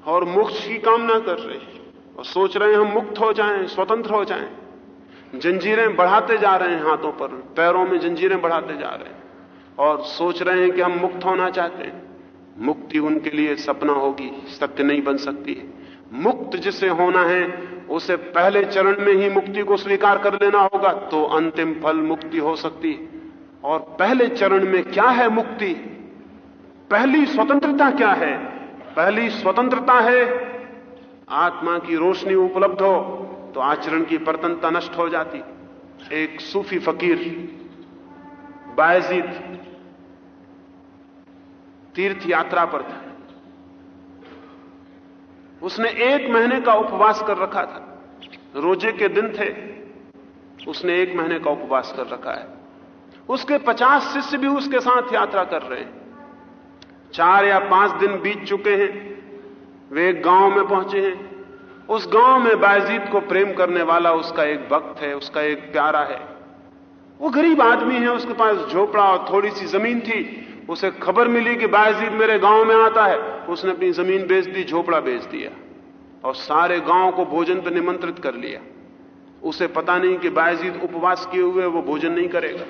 और मोक्ष की कामना कर रहे हैं और सोच रहे हैं हम मुक्त हो जाएँ, स्वतंत्र हो जाएँ। जंजीरें बढ़ाते जा रहे हैं हाथों पर, पैरों में जंजीरें बढ़ाते जा रहे हैं और सोच रहे हैं कि हम मुक्त होना चाहते हैं। मुक्ति उनके लिए सपना होगी, सत्य नहीं बन सकती। है मुक्त जिसे होना है, उसे पहले चरण में ही मुक्ति को स्वीकार कर लेना होगा तो अंतिम फल मुक्ति हो सकती। है और पहले चरण में क्या है मुक्ति? पहली स्वतंत्रता क्या है? पहली स्वतंत्रता है, आत्मा की रोशनी उपलब्ध हो तो आचरण की परतनता नष्ट हो जाती। एक सूफी फकीर, बायजीद तीर्थ यात्रा पर था। उसने एक महीने का उपवास कर रखा था। रोज़े के दिन थे, उसने एक महीने का उपवास कर रखा है। उसके पचास शिष्य भी उसके साथ यात्रा कर रहे हैं। चार या पाँच दिन बीत चुके हैं। वे एक गाँव में पहुँचे हैं। उस गाँव में बायजीत को प्रेम करने वाला उसका एक भक्त है, उसका एक प्यारा है। वो गरीब आदमी है, उसके पास झोपड़ा और थोड़ी सी ज़मीन थी। उसे खबर मिली कि बायजीत मेरे गाँव में आता है। उसने अपनी ज़मीन बेच दी, झोपड़ा बेच दिया और सारे गाँव को भोजन पर निमंत्रित कर लिया। उसे पता नहीं कि बायजीत उपवास किए हुए वो भोजन नहीं करेगा।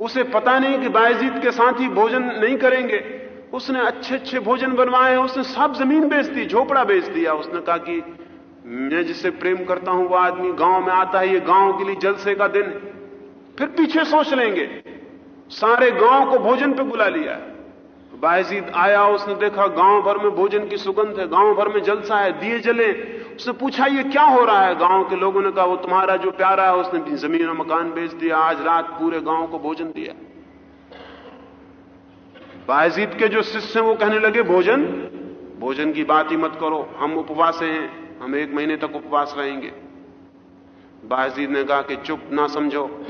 उसे पता नहीं कि बायजीत के साथ ही भोजन नहीं करेंगे। उसने अच्छे अच्छे भोजन बनवाए, उसने सब ज़मीन बेच दी, झोपड़ा बेच दिया। उसने कहा कि मैं जिसे प्रेम करता हूँ, वो आदमी गाँव में आता है, ये गाँव के लिए जलसे का दिन फिर पीछे सोच लेंगे। सारे गाँव को भोजन पे बुला लिया। बायजीद आया, उसने देखा गाँव भर में भोजन की सुगंध है, गाँव भर में जलसा है, दिए जले। उसने पूछा, ये क्या हो रहा है? गाँव के लोगों ने कहा, वो तुम्हारा जो प्यारा है, उसने ज़मीन और मकान बेच दिया, आज रात पूरे गाँव को भोजन दिया। बायजीद के जो शिष्य हैं, वो कहने लगे, भोजन? भोजन की बात ही मत करो। हम उपवास हैं। हम एक महीने तक उपवास रहेंगे। बायजीद ने कहा कि चुप ना समझो।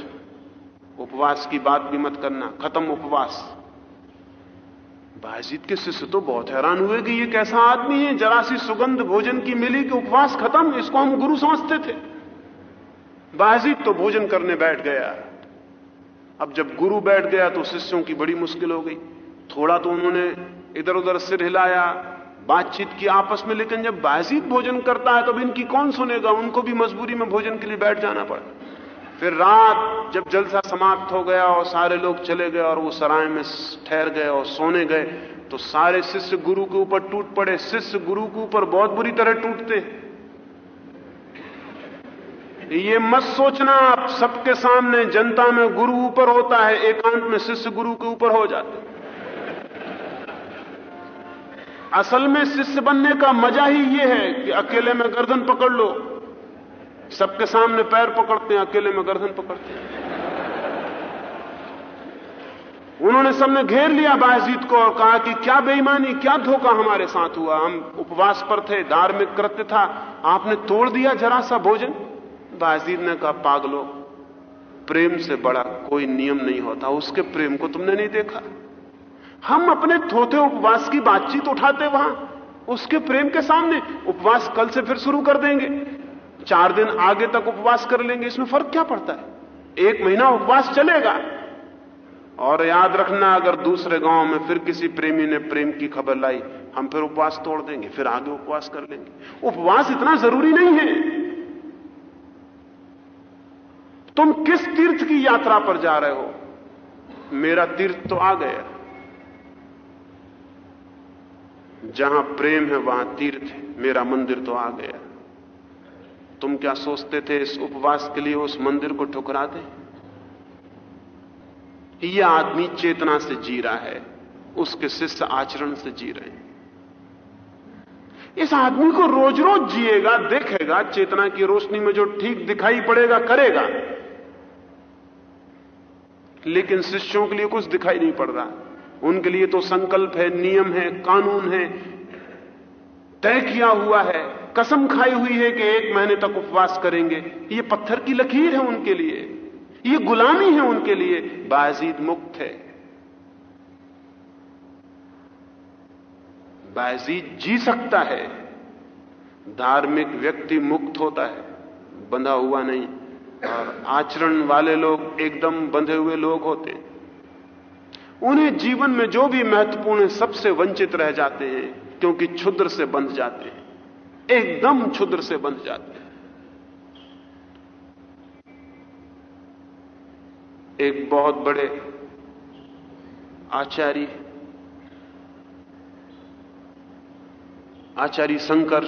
उपवास की बात भी मत करना। खत्म उपवास। बायजीद के शिष्य तो बहुत हैरान हुए कि ये कैसा आदमी है। जरा सी सुगंध भोजन की मिली कि उपवास खत्म, इसको हम गुरु समझते थे। बायजीद तो भोजन करने बैठ गया। अब जब गुरु बैठ गया तो शिष्यों की बड़ी मुश्किल हो गई। थोड़ा तो उन्होंने इधर उधर सिर हिलाया, बातचीत की आपस में, लेकिन जब बाजीत भोजन करता है तो इनकी कौन सुनेगा? उनको भी मजबूरी में भोजन के लिए बैठ जाना पड़ा। फिर रात जब जलसा समाप्त हो गया और सारे लोग चले गए और वो सराय में ठहर गए और सोने गए तो सारे शिष्य गुरु के ऊपर टूट पड़े। शिष्य गुरु के ऊपर बहुत बुरी तरह टूटते ये मत सोचना, आप सबके सामने जनता में गुरु ऊपर होता है, एकांत में शिष्य गुरु के ऊपर हो जाते असल में शिष्य बनने का मज़ा ही यह है कि अकेले में गर्दन पकड़ लो। सबके सामने पैर पकड़ते हैं, अकेले में गर्दन पकड़ते हैं। उन्होंने सबने घेर लिया बाजीत को और कहा कि क्या बेईमानी, क्या धोखा हमारे साथ हुआ। हम उपवास पर थे, धार्मिक कृत्य था। आपने तोड़ दिया जरा सा भोजन? बाजीत ने कहा, पागलो, प्रेम से बड़ा कोई नियम नहीं होता। उसके प्रेम को तुमने नहीं देखा। हम अपने थोथे उपवास की बातचीत उठाते वहाँ, उसके प्रेम के सामने उपवास कल से फिर शुरू कर देंगे। चार दिन आगे तक उपवास कर लेंगे, इसमें फ़र्क क्या पड़ता है? एक महीना उपवास चलेगा। और याद रखना, अगर दूसरे गाँव में फिर किसी प्रेमी ने प्रेम की खबर लाई, हम फिर उपवास तोड़ देंगे, फिर आगे उपवास कर लेंगे। उपवास इतना ज़रूरी नहीं है। तुम किस तीर्थ की यात्रा पर जा रहे हो? मेरा तीर्थ तो आ गया। जहाँ प्रेम है, वहाँ तीर्थ है। मेरा मंदिर तो आ गया। तुम क्या सोचते थे इस उपवास के लिए उस मंदिर को ठुकरा दे? यह आदमी चेतना से जी रहा है, उसके शिष्य आचरण से जी रहे हैं। इस आदमी को रोज रोज जिएगा, देखेगा, चेतना की रोशनी में जो ठीक दिखाई पड़ेगा, करेगा। लेकिन शिष्यों के लिए कुछ दिखाई नहीं पड़ रहा। उनके लिए तो संकल्प है, नियम है, कानून है। तय किया हुआ है, कसम खाई हुई है कि एक महीने तक उपवास करेंगे। ये पत्थर की लकीर है उनके लिए। ये गुलामी है उनके लिए। बाजीद मुक्त है। बाजीद जी सकता है। धार्मिक व्यक्ति मुक्त होता है, बंधा हुआ नहीं। और आचरण वाले लोग एकदम बंधे हुए लोग होते। हैं उन्हें जीवन में जो भी महत्वपूर्ण है, सबसे वंचित रह जाते हैं, क्योंकि क्षुद्र से बंध जाते हैं। एकदम क्षुद्र से बंध जाते हैं। एक बहुत बड़े आचार्य आचार्य शंकर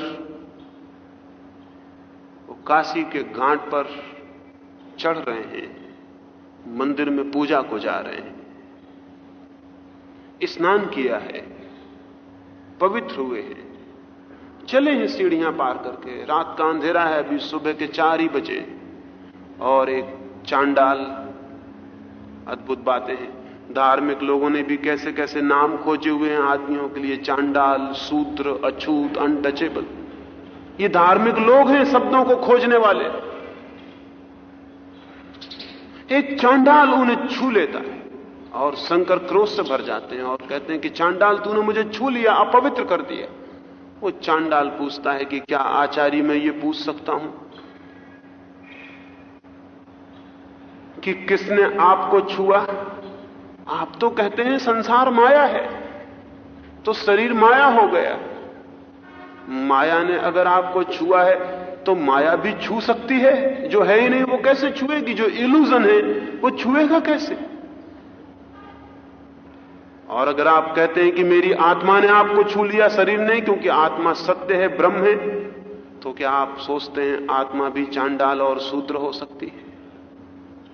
काशी के घाट पर चढ़ रहे हैं, मंदिर में पूजा को जा रहे हैं। स्नान किया है, पवित्र हुए हैं। चले हैं सीढ़ियाँ पार करके। रात का अंधेरा है, अभी सुबह के चार ही बजे। और एक चांडाल, अद्भुत बातें हैं। धार्मिक लोगों ने भी कैसे कैसे नाम खोजे हुए हैं आदमियों के लिए। चांडाल, सूत्र, अछूत अनटचेबल ये धार्मिक लोग हैं, शब्दों को खोजने वाले। एक चांडाल उन्हें छू लेता है। और शंकर क्रोध से भर जाते हैं और कहते हैं कि चांडाल, तूने मुझे छू लिया, अपवित्र कर दिया। वो चांडाल पूछता है कि क्या आचार्य, मैं ये पूछ सकता हूँ कि किसने आपको छुआ? आप तो कहते हैं संसार माया है तो शरीर माया हो गया। माया ने अगर आपको छुआ है तो माया भी छू सकती है। जो है ही नहीं, वो कैसे छुएगी? जो इल्यूजन है, वो छुएगा कैसे? और अगर आप कहते हैं कि मेरी आत्मा ने आपको छू लिया शरीर नहीं, क्योंकि आत्मा सत्य है, ब्रह्म है तो क्या आप सोचते हैं आत्मा भी चांडाल और सूत्र हो सकती है?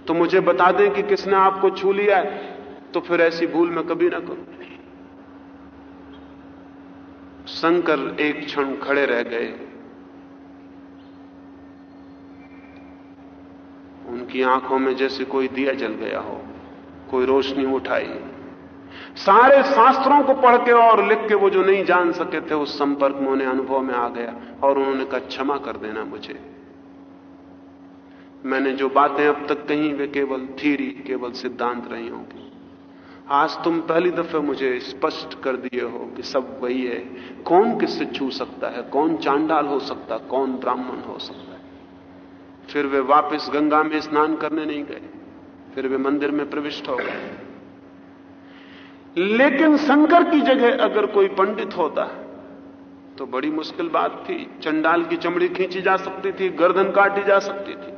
तो मुझे बता दें कि किसने आपको छू लिया है तो फिर ऐसी भूल मैं कभी ना करूँ। शंकर एक क्षण खड़े रह गए। उनकी आँखों में जैसे कोई दिया जल गया हो, कोई रोशनी उठाई। सारे शास्त्रों को पढ़ के और लिख के वो जो नहीं जान सके थे, उस संपर्क में, उन्हें अनुभव में आ गया और उन्होंने कहा, क्षमा कर देना मुझे। मैंने जो बातें अब तक कही, वे केवल थीरी केवल सिद्धांत रही होंगी। आज तुम पहली दफे मुझे स्पष्ट कर दिए हो कि सब वही है। कौन किससे छू सकता है? कौन चांडाल हो सकता कौन ब्राह्मण हो सकता है? फिर वे वापस गंगा में स्नान करने नहीं गए। फिर वे मंदिर में प्रविष्ट हो गए। लेकिन शंकर की जगह अगर कोई पंडित होता तो बड़ी मुश्किल बात थी। चंडाल की चमड़ी खींची जा सकती थी, गर्दन काटी जा सकती थी।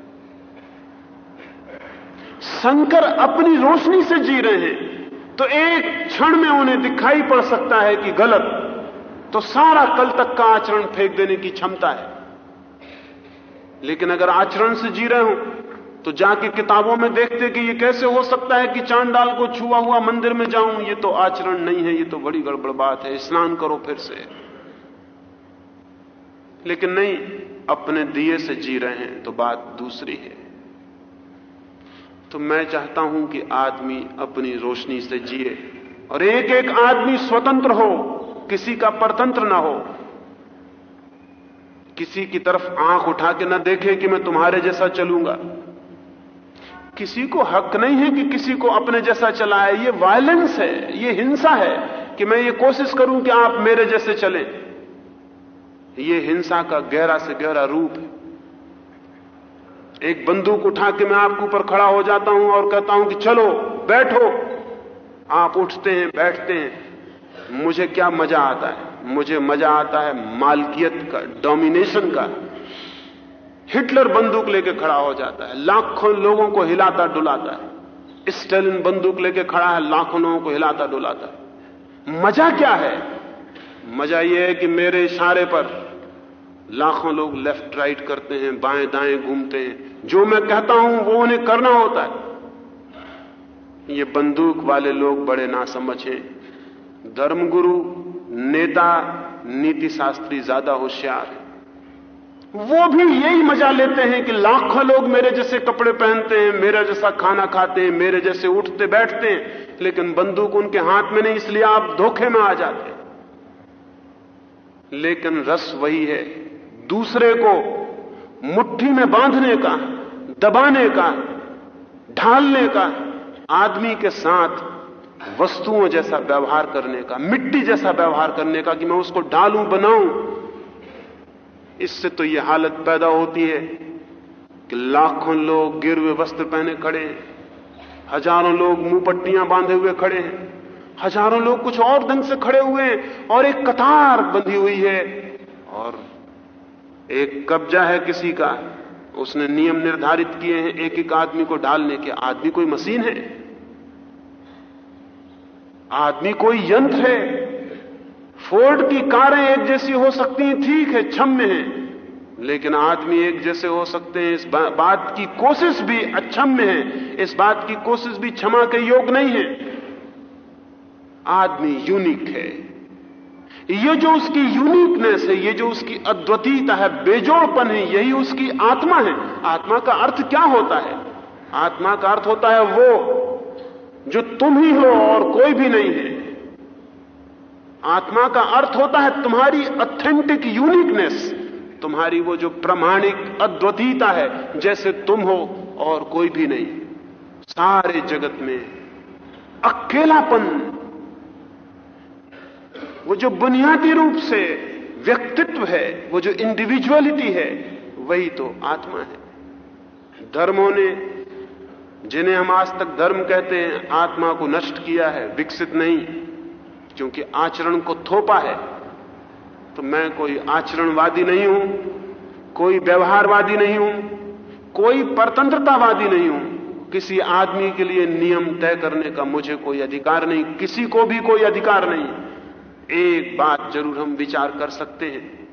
शंकर अपनी रोशनी से जी रहे हैं तो एक क्षण में उन्हें दिखाई पड़ सकता है कि गलत। तो सारा कल तक का आचरण फेंक देने की क्षमता है। लेकिन अगर आचरण से जी रहे हो तो जाके किताबों में देखते कि ये कैसे हो सकता है कि चांडाल को छुआ हुआ मंदिर में जाऊँ? ये तो आचरण नहीं है, ये तो बड़ी गड़बड़ बात है। स्नान करो फिर से। लेकिन नहीं, अपने दिए से जी रहे हैं तो बात दूसरी है। तो मैं चाहता हूँ कि आदमी अपनी रोशनी से जिए और एक एक आदमी स्वतंत्र हो, किसी का परतंत्र ना हो। किसी की तरफ़ आँख उठा के ना देखे कि मैं तुम्हारे जैसा चलूँगा। किसी को हक नहीं है कि किसी को अपने जैसा चलाए। ये वायलेंस है, ये हिंसा है कि मैं ये कोशिश करूँ कि आप मेरे जैसे चलें। ये हिंसा का गहरा से गहरा रूप है। एक बंदूक उठा के मैं आपके ऊपर खड़ा हो जाता हूँ और कहता हूँ कि चलो, बैठो। आप उठते हैं, बैठते हैं। मुझे क्या मज़ा आता है? मुझे मज़ा आता है मालकियत का डोमिनेशन का। हिटलर बंदूक लेके खड़ा हो जाता है, लाखों लोगों को हिलाता डुलाता है। स्टेलिन बंदूक लेके खड़ा है, लाखों लोगों को हिलाता डुलाता है। मज़ा क्या है? मज़ा यह है कि मेरे इशारे पर लाखों लोग लेफ़्ट राइट करते हैं, बाएँ दाएँ घूमते हैं। जो मैं कहता हूँ, वो उन्हें करना होता है। ये बंदूक वाले लोग बड़े ना समझे धर्मगुरु, नेता, नीति शास्त्री, ज़्यादा होशियार है। वो भी यही मज़ा लेते हैं कि लाखों लोग मेरे जैसे कपड़े पहनते हैं, मेरा जैसा खाना खाते हैं, मेरे जैसे उठते बैठते हैं, लेकिन बंदूक उनके हाथ में नहीं, इसलिए आप धोखे में आ जाते हैं। लेकिन रस वही है, दूसरे को मुट्ठी में बांधने का, दबाने का, ढालने का, आदमी के साथ वस्तुओं जैसा व्यवहार करने का, मिट्टी जैसा व्यवहार करने का कि मैं उसको ढालूं, बनाऊँ इससे तो यह हालत पैदा होती है कि लाखों लोग गिरवे वस्त्र पहने खड़े हैं। हज़ारों लोग मुँह पट्टियाँ बांधे हुए खड़े हैं। हज़ारों लोग कुछ और ढंग से खड़े हुए हैं और एक कतार बंधी हुई है और एक कब्जा है किसी का। उसने नियम निर्धारित किए हैं, एक एक आदमी को डालने के। आदमी कोई मशीन है? आदमी कोई यंत्र है? फोर्ड की कारें एक जैसी हो सकती हैं ठीक है क्षम्य है लेकिन आदमी एक जैसे हो सकते हैं इस बा, बात की कोशिश भी अक्षम्य है इस बात की कोशिश भी क्षमा के योग नहीं है। आदमी यूनिक है। ये जो उसकी यूनिकनेस है ये जो उसकी अद्वितीयता है बेजोड़पन है यही उसकी आत्मा है। आत्मा का अर्थ क्या होता है? आत्मा का अर्थ होता है वो जो तुम ही हो और कोई भी नहीं है। आत्मा का अर्थ होता है तुम्हारी ऑथेंटिक यूनिकनेस तुम्हारी वो जो प्रमाणिक अद्वितीयता है, जैसे तुम हो और कोई भी नहीं। सारे जगत में अकेलापन, वो जो बुनियादी रूप से व्यक्तित्व है, वो जो इंडिविजुअलिटी है, वही तो आत्मा है। धर्मों ने, जिन्हें हम आज तक धर्म कहते हैं, आत्मा को नष्ट किया है, विकसित नहीं। क्योंकि आचरण को थोपा है तो मैं कोई आचरणवादी नहीं हूँ, कोई व्यवहारवादी नहीं हूँ, कोई परतंत्रतावादी नहीं हूँ। किसी आदमी के लिए नियम तय करने का मुझे कोई अधिकार नहीं, किसी को भी कोई अधिकार नहीं। एक बात ज़रूर हम विचार कर सकते हैं,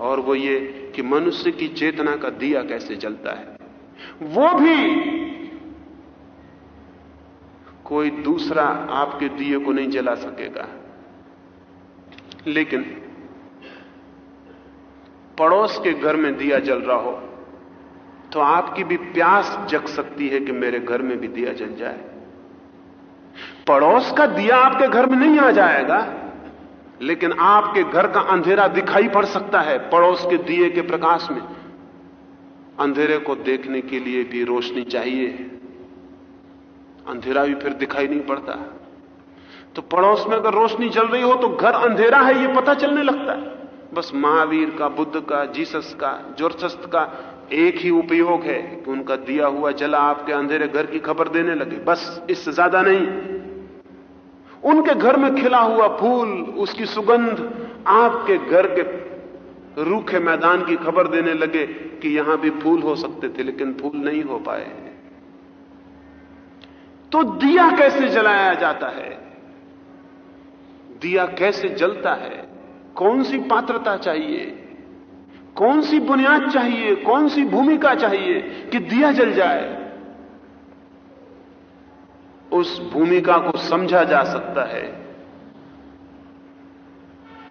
और वो ये कि मनुष्य की चेतना का दिया कैसे जलता है। वो भी कोई दूसरा आपके दिए को नहीं जला सकेगा। लेकिन पड़ोस के घर में दिया जल रहा हो तो आपकी भी प्यास जग सकती है कि मेरे घर में भी दिया जल जाए। पड़ोस का दिया आपके घर में नहीं आ जाएगा, लेकिन आपके घर का अंधेरा दिखाई पड़ सकता है पड़ोस के दिए के प्रकाश में। अंधेरे को देखने के लिए भी रोशनी चाहिए। अंधेरा भी फिर दिखाई नहीं पड़ता। तो पड़ोस में अगर रोशनी चल रही हो तो घर अंधेरा है, ये पता चलने लगता है। बस महावीर का, बुद्ध का, जीसस का, जोरसस्त का एक ही उपयोग है कि उनका दिया हुआ जला आपके अंधेरे घर की खबर देने लगे। बस इससे ज़्यादा नहीं। उनके घर में खिला हुआ फूल, उसकी सुगंध आपके घर के रूखे मैदान की खबर देने लगे कि यहाँ भी फूल हो सकते थे, लेकिन फूल नहीं हो पाए। तो दिया कैसे जलाया जाता है? दिया कैसे जलता है? कौन सी पात्रता चाहिए? कौन सी बुनियाद चाहिए? कौन सी भूमिका चाहिए कि दिया जल जाए? उस भूमिका को समझा जा सकता है।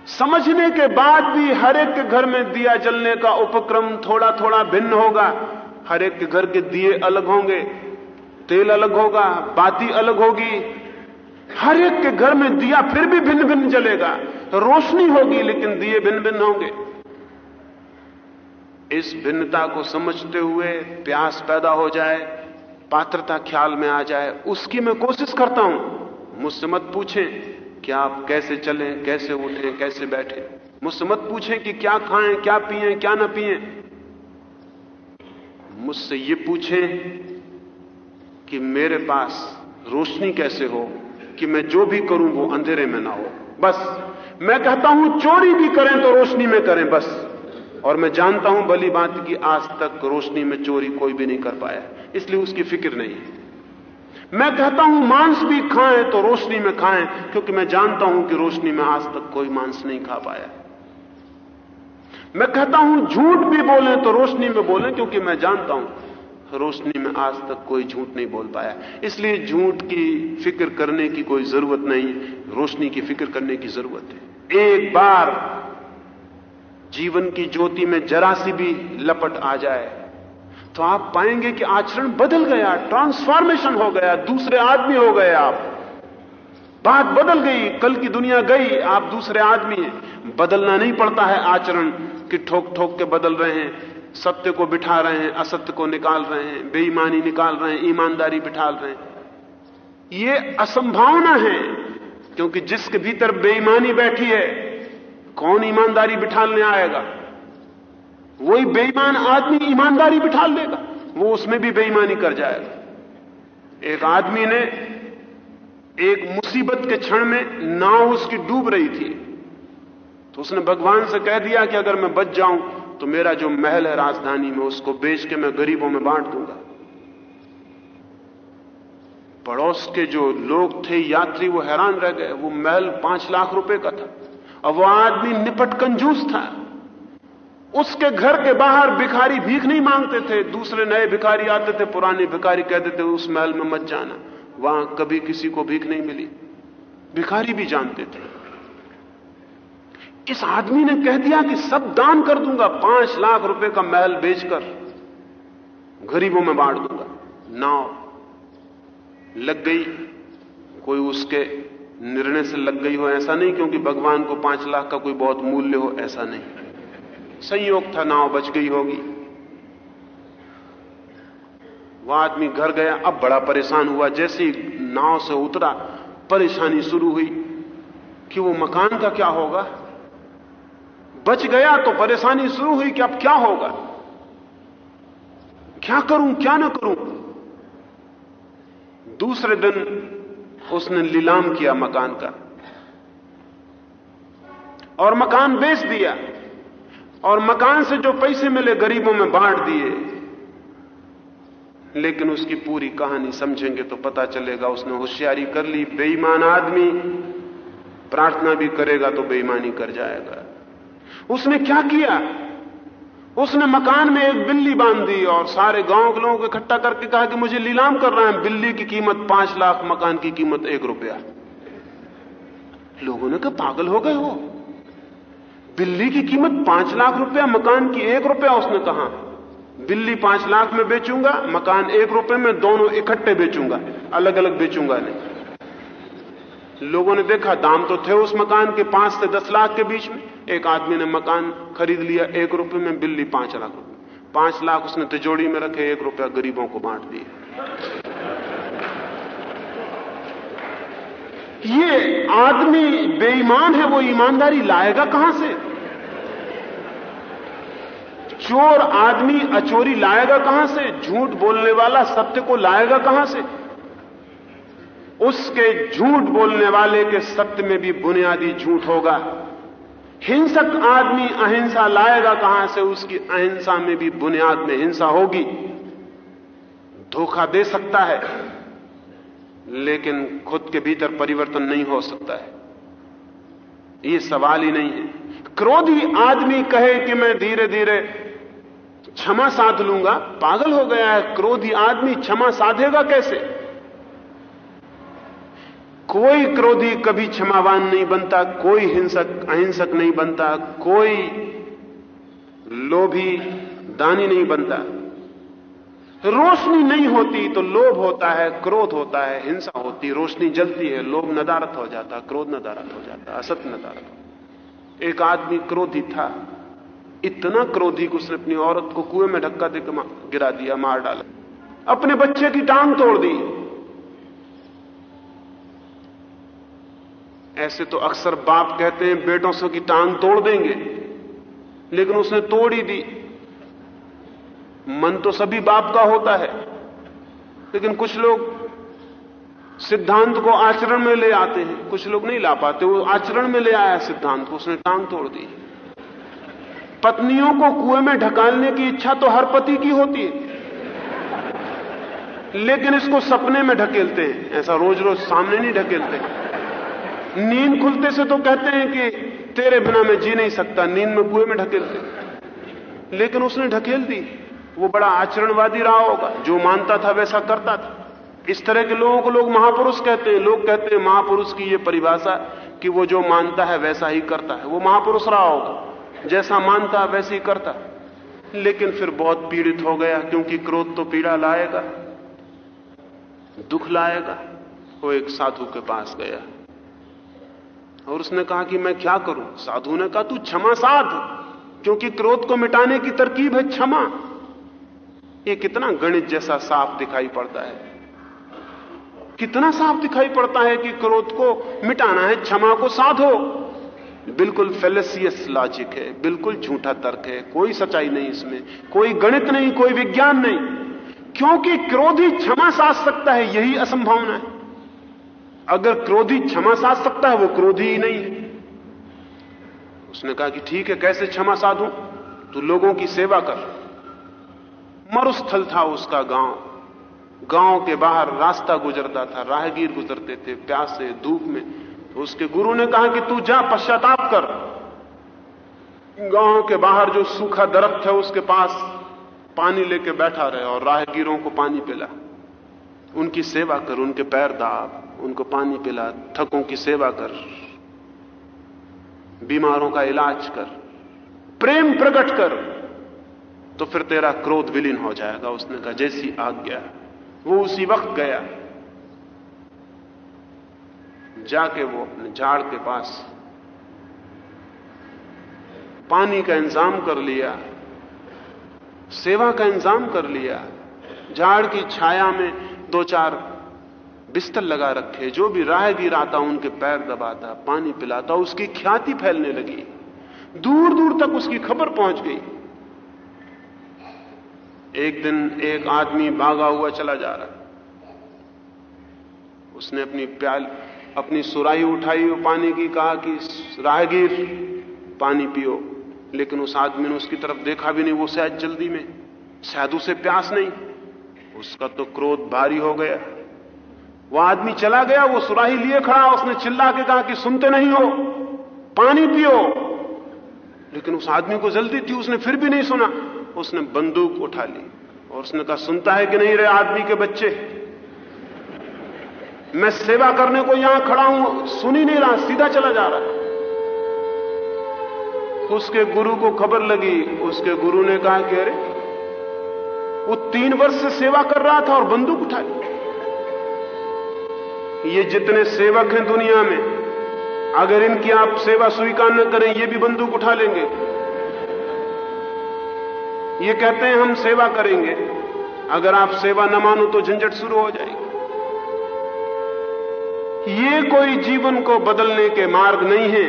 समझने के बाद भी हर एक के घर में दिया जलने का उपक्रम थोड़ा थोड़ा भिन्न होगा। हर एक के घर के दिए अलग होंगे। तेल अलग होगा, बाती अलग होगी। हर एक के घर में दिया फिर भी भिन्न भिन्न जलेगा। रोशनी होगी, लेकिन दिए भिन्न भिन्न होंगे। इस भिन्नता को समझते हुए प्यास पैदा हो जाए, पात्रता ख्याल में आ जाए, उसकी मैं कोशिश करता हूँ। मुझसे मत पूछें कि आप कैसे चलें, कैसे उठें, कैसे बैठें। मुझसे मत पूछें कि क्या खाएँ, क्या पिए, क्या ना पिए। मुझसे ये पूछें कि मेरे पास रोशनी कैसे हो कि मैं जो भी करूँ वो अंधेरे में ना हो। बस। मैं कहता हूँ, चोरी भी करें तो रोशनी में करें, बस। और मैं जानता हूँ भली बात की आज तक रोशनी में चोरी कोई भी नहीं कर पाया, इसलिए उसकी फ़िक्र नहीं है। मैं कहता हूँ, मांस भी खाएँ तो रोशनी में खाएँ, क्योंकि मैं जानता हूँ कि रोशनी में आज तक कोई मांस नहीं खा पाया। मैं कहता हूँ, झूठ भी बोलें तो रोशनी में बोलें, क्योंकि मैं जानता हूँ रोशनी में आज तक कोई झूठ नहीं बोल पाया। इसलिए झूठ की फ़िक्र करने की कोई ज़रूरत नहीं रोशनी की फ़िक्र करने की ज़रूरत है। एक बार जीवन की ज्योति में जरा सी भी लपट आ जाए तो आप पाएँगे कि आचरण बदल गया, ट्रांसफॉर्मेशन हो गया, दूसरे आदमी हो गए आप। बात बदल गई, कल की दुनिया गई, आप दूसरे आदमी हैं। बदलना नहीं पड़ता है आचरण कि ठोक ठोक के बदल रहे हैं। सत्य को बिठा रहे हैं, असत्य को निकाल रहे हैं, बेईमानी निकाल रहे हैं, ईमानदारी बिठाल रहे हैं। ये असंभावना है, क्योंकि जिसके भीतर बेईमानी बैठी है, कौन ईमानदारी बिठालने आएगा? वही बेईमान आदमी ईमानदारी बिठाल देगा, वो उसमें भी बेईमानी कर जाएगा। एक आदमी ने एक मुसीबत के क्षण में नाव उसकी डूब रही थी तो उसने भगवान से कह दिया कि अगर मैं बच जाऊँ तो मेरा जो महल है राजधानी में, उसको बेच के मैं गरीबों में बांट दूँगा। पड़ोस के जो लोग थे, यात्री, वो हैरान रह गए। वो महल पाँच लाख रुपए का था। और वो आदमी निपट कंजूस था। उसके घर के बाहर भिखारी भीख नहीं मांगते थे। दूसरे नए भिखारी आते थे, पुराने भिखारी कहते थे, उस महल में मत जाना। वहाँ कभी किसी को भीख नहीं मिली। भिखारी भी जानते थे। इस आदमी ने कह दिया कि सब दान कर दूँगा, पाँच लाख रुपए का महल बेचकर। गरीबों में बांट दूँगा। नाव। लग गई। कोई उसके निर्णय से लग गई हो, ऐसा नहीं क्योंकि भगवान को पाँच लाख का कोई बहुत मूल्य हो, ऐसा नहीं। संयोग था, नाव बच गई होगी। वह आदमी घर गया, अब बड़ा परेशान हुआ। जैसे ही नाव से उतरा, परेशानी शुरू हुई कि वो मकान का क्या होगा? बच गया तो परेशानी शुरू हुई कि अब क्या होगा? क्या करूँ, क्या ना करूँ? दूसरे दिन उसने लीलाम किया मकान का और मकान बेच दिया और मकान से जो पैसे मिले गरीबों में बांट दिए। लेकिन उसकी पूरी कहानी समझेंगे तो पता चलेगा उसने होशियारी कर ली, बेईमान आदमी। प्रार्थना भी करेगा तो बेईमानी कर जाएगा। उसने क्या किया? उसने मकान में एक बिल्ली बाँध दी और सारे गाँव के लोगों को इकट्ठा करके कहा कि मुझे लीलाम कर रहा है। बिल्ली की कीमत पाँच लाख, मकान की कीमत एक रुपया। लोगों ने कहा, पागल हो गए हो। बिल्ली की कीमत पाँच लाख रुपया, मकान की एक रुपया, उसने कहा। बिल्ली पाँच लाख में बेचूँगा, मकान एक रुपए में, दोनों इकट्ठे बेचूँगा। अलग अलग बेचूँगा नहीं। लोगों ने देखा, दाम तो थे उस मकान के पाँच से दस लाख के बीच में। एक आदमी ने मकान खरीद लिया, एक रुपए में बिल्ली पाँच लाख रुपए पाँच लाख उसने तिजोड़ी में रखे, एक रुपया गरीबों को बांट दिए ये आदमी बेईमान है, वो ईमानदारी लाएगा कहाँ से? चोर आदमी अचोरी लाएगा कहाँ से? झूठ बोलने वाला सत्य को लाएगा कहाँ से? उसके झूठ बोलने वाले के सत्य में भी बुनियादी झूठ होगा। हिंसक आदमी अहिंसा लाएगा कहाँ से? उसकी अहिंसा में भी बुनियाद में हिंसा होगी। धोखा दे सकता है, लेकिन खुद के भीतर परिवर्तन नहीं हो सकता है। यह सवाल ही नहीं है। क्रोधी आदमी कहे कि मैं धीरे धीरे क्षमा साध लूँगा, पागल हो गया है। क्रोधी आदमी क्षमा साधेगा कैसे? कोई क्रोधी कभी क्षमावान नहीं बनता, कोई हिंसक, अहिंसक नहीं बनता, कोई लोभी दानी नहीं बनता। रोशनी नहीं होती तो लोभ होता है, क्रोध होता है, हिंसा होती, रोशनी जलती है, लोभ नदारत हो जाता, क्रोध नदारत हो जाता, असत नदारत हो एक आदमी क्रोधी था, इतना क्रोधी कि उसने अपनी औरत को कुएँ में ढक्का देकर गिरा दिया, मार डाला। अपने बच्चे की टांग तोड़ दी। ऐसे तो अक्सर बाप कहते हैं, बेटों से की टांग तोड़ देंगे। लेकिन उसने तोड़ ही दी। मन तो सभी बाप का होता है। लेकिन कुछ लोग सिद्धांत को आचरण में ले आते हैं। कुछ लोग नहीं ला पाते। वो आचरण में ले आया सिद्धांत को। उसने टांग तोड़ दी। पत्नियों को कुएँ में ढकालने की इच्छा तो हर पति की होती है। लेकिन इसको सपने में ढकेलते हैं। ऐसा रोज रोज सामने नहीं ढकेलते। नींद खुलते से तो कहते हैं कि तेरे बिना मैं जी नहीं सकता, नींद में कुएँ में ढकेलते लेकिन उसने ढकेल दी। वो बड़ा आचरणवादी रहा होगा। जो मानता था वैसा करता था। इस तरह के लोगों को लोग महापुरुष कहते हैं। लोग कहते हैं महापुरुष की ये परिभाषा कि वो जो मानता है वैसा ही करता है। वो महापुरुष रहा होगा। जैसा मानता है वैसे ही करता लेकिन फिर बहुत पीड़ित हो गया, क्योंकि क्रोध तो पीड़ा लाएगा, दुख लाएगा। वो एक साधु के पास गया। और उसने कहा कि मैं क्या करूँ? साधु ने कहा, तू क्षमा साध, क्योंकि क्रोध को मिटाने की तरकीब है क्षमा. ये कितना गणित जैसा साफ़ दिखाई पड़ता है। कितना साफ़ दिखाई पड़ता है कि क्रोध को मिटाना है, क्षमा को साधो। बिल्कुल फेलेसियस लॉजिक है, बिल्कुल झूठा तर्क है, कोई सच्चाई नहीं इसमें, कोई गणित नहीं, कोई विज्ञान नहीं। क्योंकि क्रोधी क्षमा साध सकता है, यही असंभावना है। अगर क्रोधी क्षमा साध सकता है, वो क्रोधी ही नहीं है। उसने कहा कि ठीक है, कैसे क्षमा साधू? तू लोगों की सेवा कर। मरुस्थल था उसका गाँव। गाँव के बाहर रास्ता गुजरता था, राहगीर गुजरते थे प्यासे, धूप में। तो उसके गुरु ने कहा कि तू जा, पश्चाताप कर। गाँव के बाहर जो सूखा दरख्त है, उसके पास पानी लेके बैठा रहे और राहगीरों को पानी पिला। उनकी सेवा कर, उनके पैर दाब। उनको पानी पिला, थकों की सेवा कर, बीमारों का इलाज कर, प्रेम प्रकट कर तो फिर तेरा क्रोध विलीन हो जाएगा। उसने कहा, जैसी आज्ञा, वो उसी वक्त गया। जाके वो अपने झाड़ के पास पानी का इंतज़ाम कर लिया, सेवा का इंतज़ाम कर लिया। झाड़ की छाया में दो चार बिस्तर लगा रखे, जो भी राहगीर आता उनके पैर दबाता, पानी पिलाता, उसकी ख्याति फैलने लगी। दूर दूर तक उसकी खबर पहुँच गई। एक दिन एक आदमी भागा हुआ चला जा रहा। उसने अपनी प्याल, अपनी सुराही उठाई और पानी की, कहा कि, राहगीर, पानी पियो। लेकिन उस आदमी ने उसकी तरफ़ देखा भी नहीं, वो शायद जल्दी में, शायद उसे प्यास नहीं। उसका तो क्रोध भारी हो गया। वो आदमी चला गया, वो सुराही लिए खड़ा, उसने चिल्ला के कहा कि सुनते नहीं हो, पानी पियो। लेकिन उस आदमी को जल्दी थी, उसने फिर भी नहीं सुना। उसने बंदूक उठा ली और उसने कहा, सुनता है कि नहीं रहे आदमी के बच्चे? मैं सेवा करने को यहाँ खड़ा हूँ, सुन ही नहीं रहा, सीधा चला जा रहा उसके गुरु को खबर लगी, उसके गुरु ने कहा कि अरे, वो तीन वर्ष से सेवा कर रहा था और बंदूक उठा ली ये जितने सेवक हैं दुनिया में, अगर इनकी आप सेवा स्वीकार न करें, ये भी बंदूक उठा लेंगे। ये कहते हैं, हम सेवा करेंगे। अगर आप सेवा न मानो तो झंझट शुरू हो जाएगी। ये कोई जीवन को बदलने के मार्ग नहीं है,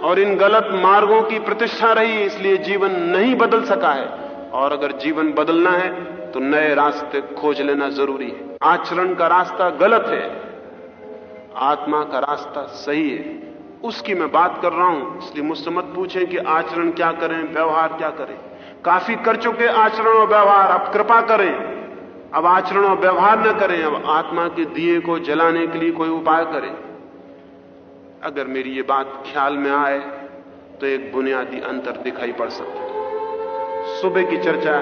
और इन गलत मार्गों की प्रतिष्ठा रही, इसलिए जीवन नहीं बदल सका है। और अगर जीवन बदलना है तो नए रास्ते खोज लेना ज़रूरी है। आचरण का रास्ता गलत है, आत्मा का रास्ता सही है। उसकी मैं बात कर रहा हूँ, इसलिए मुझसे मत पूछें कि आचरण क्या करें, व्यवहार क्या करें। काफ़ी कर चुके आचरण और व्यवहार, अब कृपा करें। अब आचरण और व्यवहार न करें, अब आत्मा के दिए को जलाने के लिए कोई उपाय करें। अगर मेरी ये बात ख्याल में आए तो एक बुनियादी अंतर दिखाई पड़ सकता सुबह की चर्चा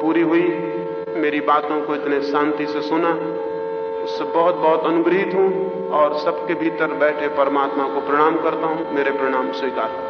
पूरी हुई मेरी बातों को इतने शांति से सुना, उससे बहुत बहुत अनुग्रहित हूँ और सबके भीतर बैठे परमात्मा को प्रणाम करता हूँ, मेरे प्रणाम स्वीकार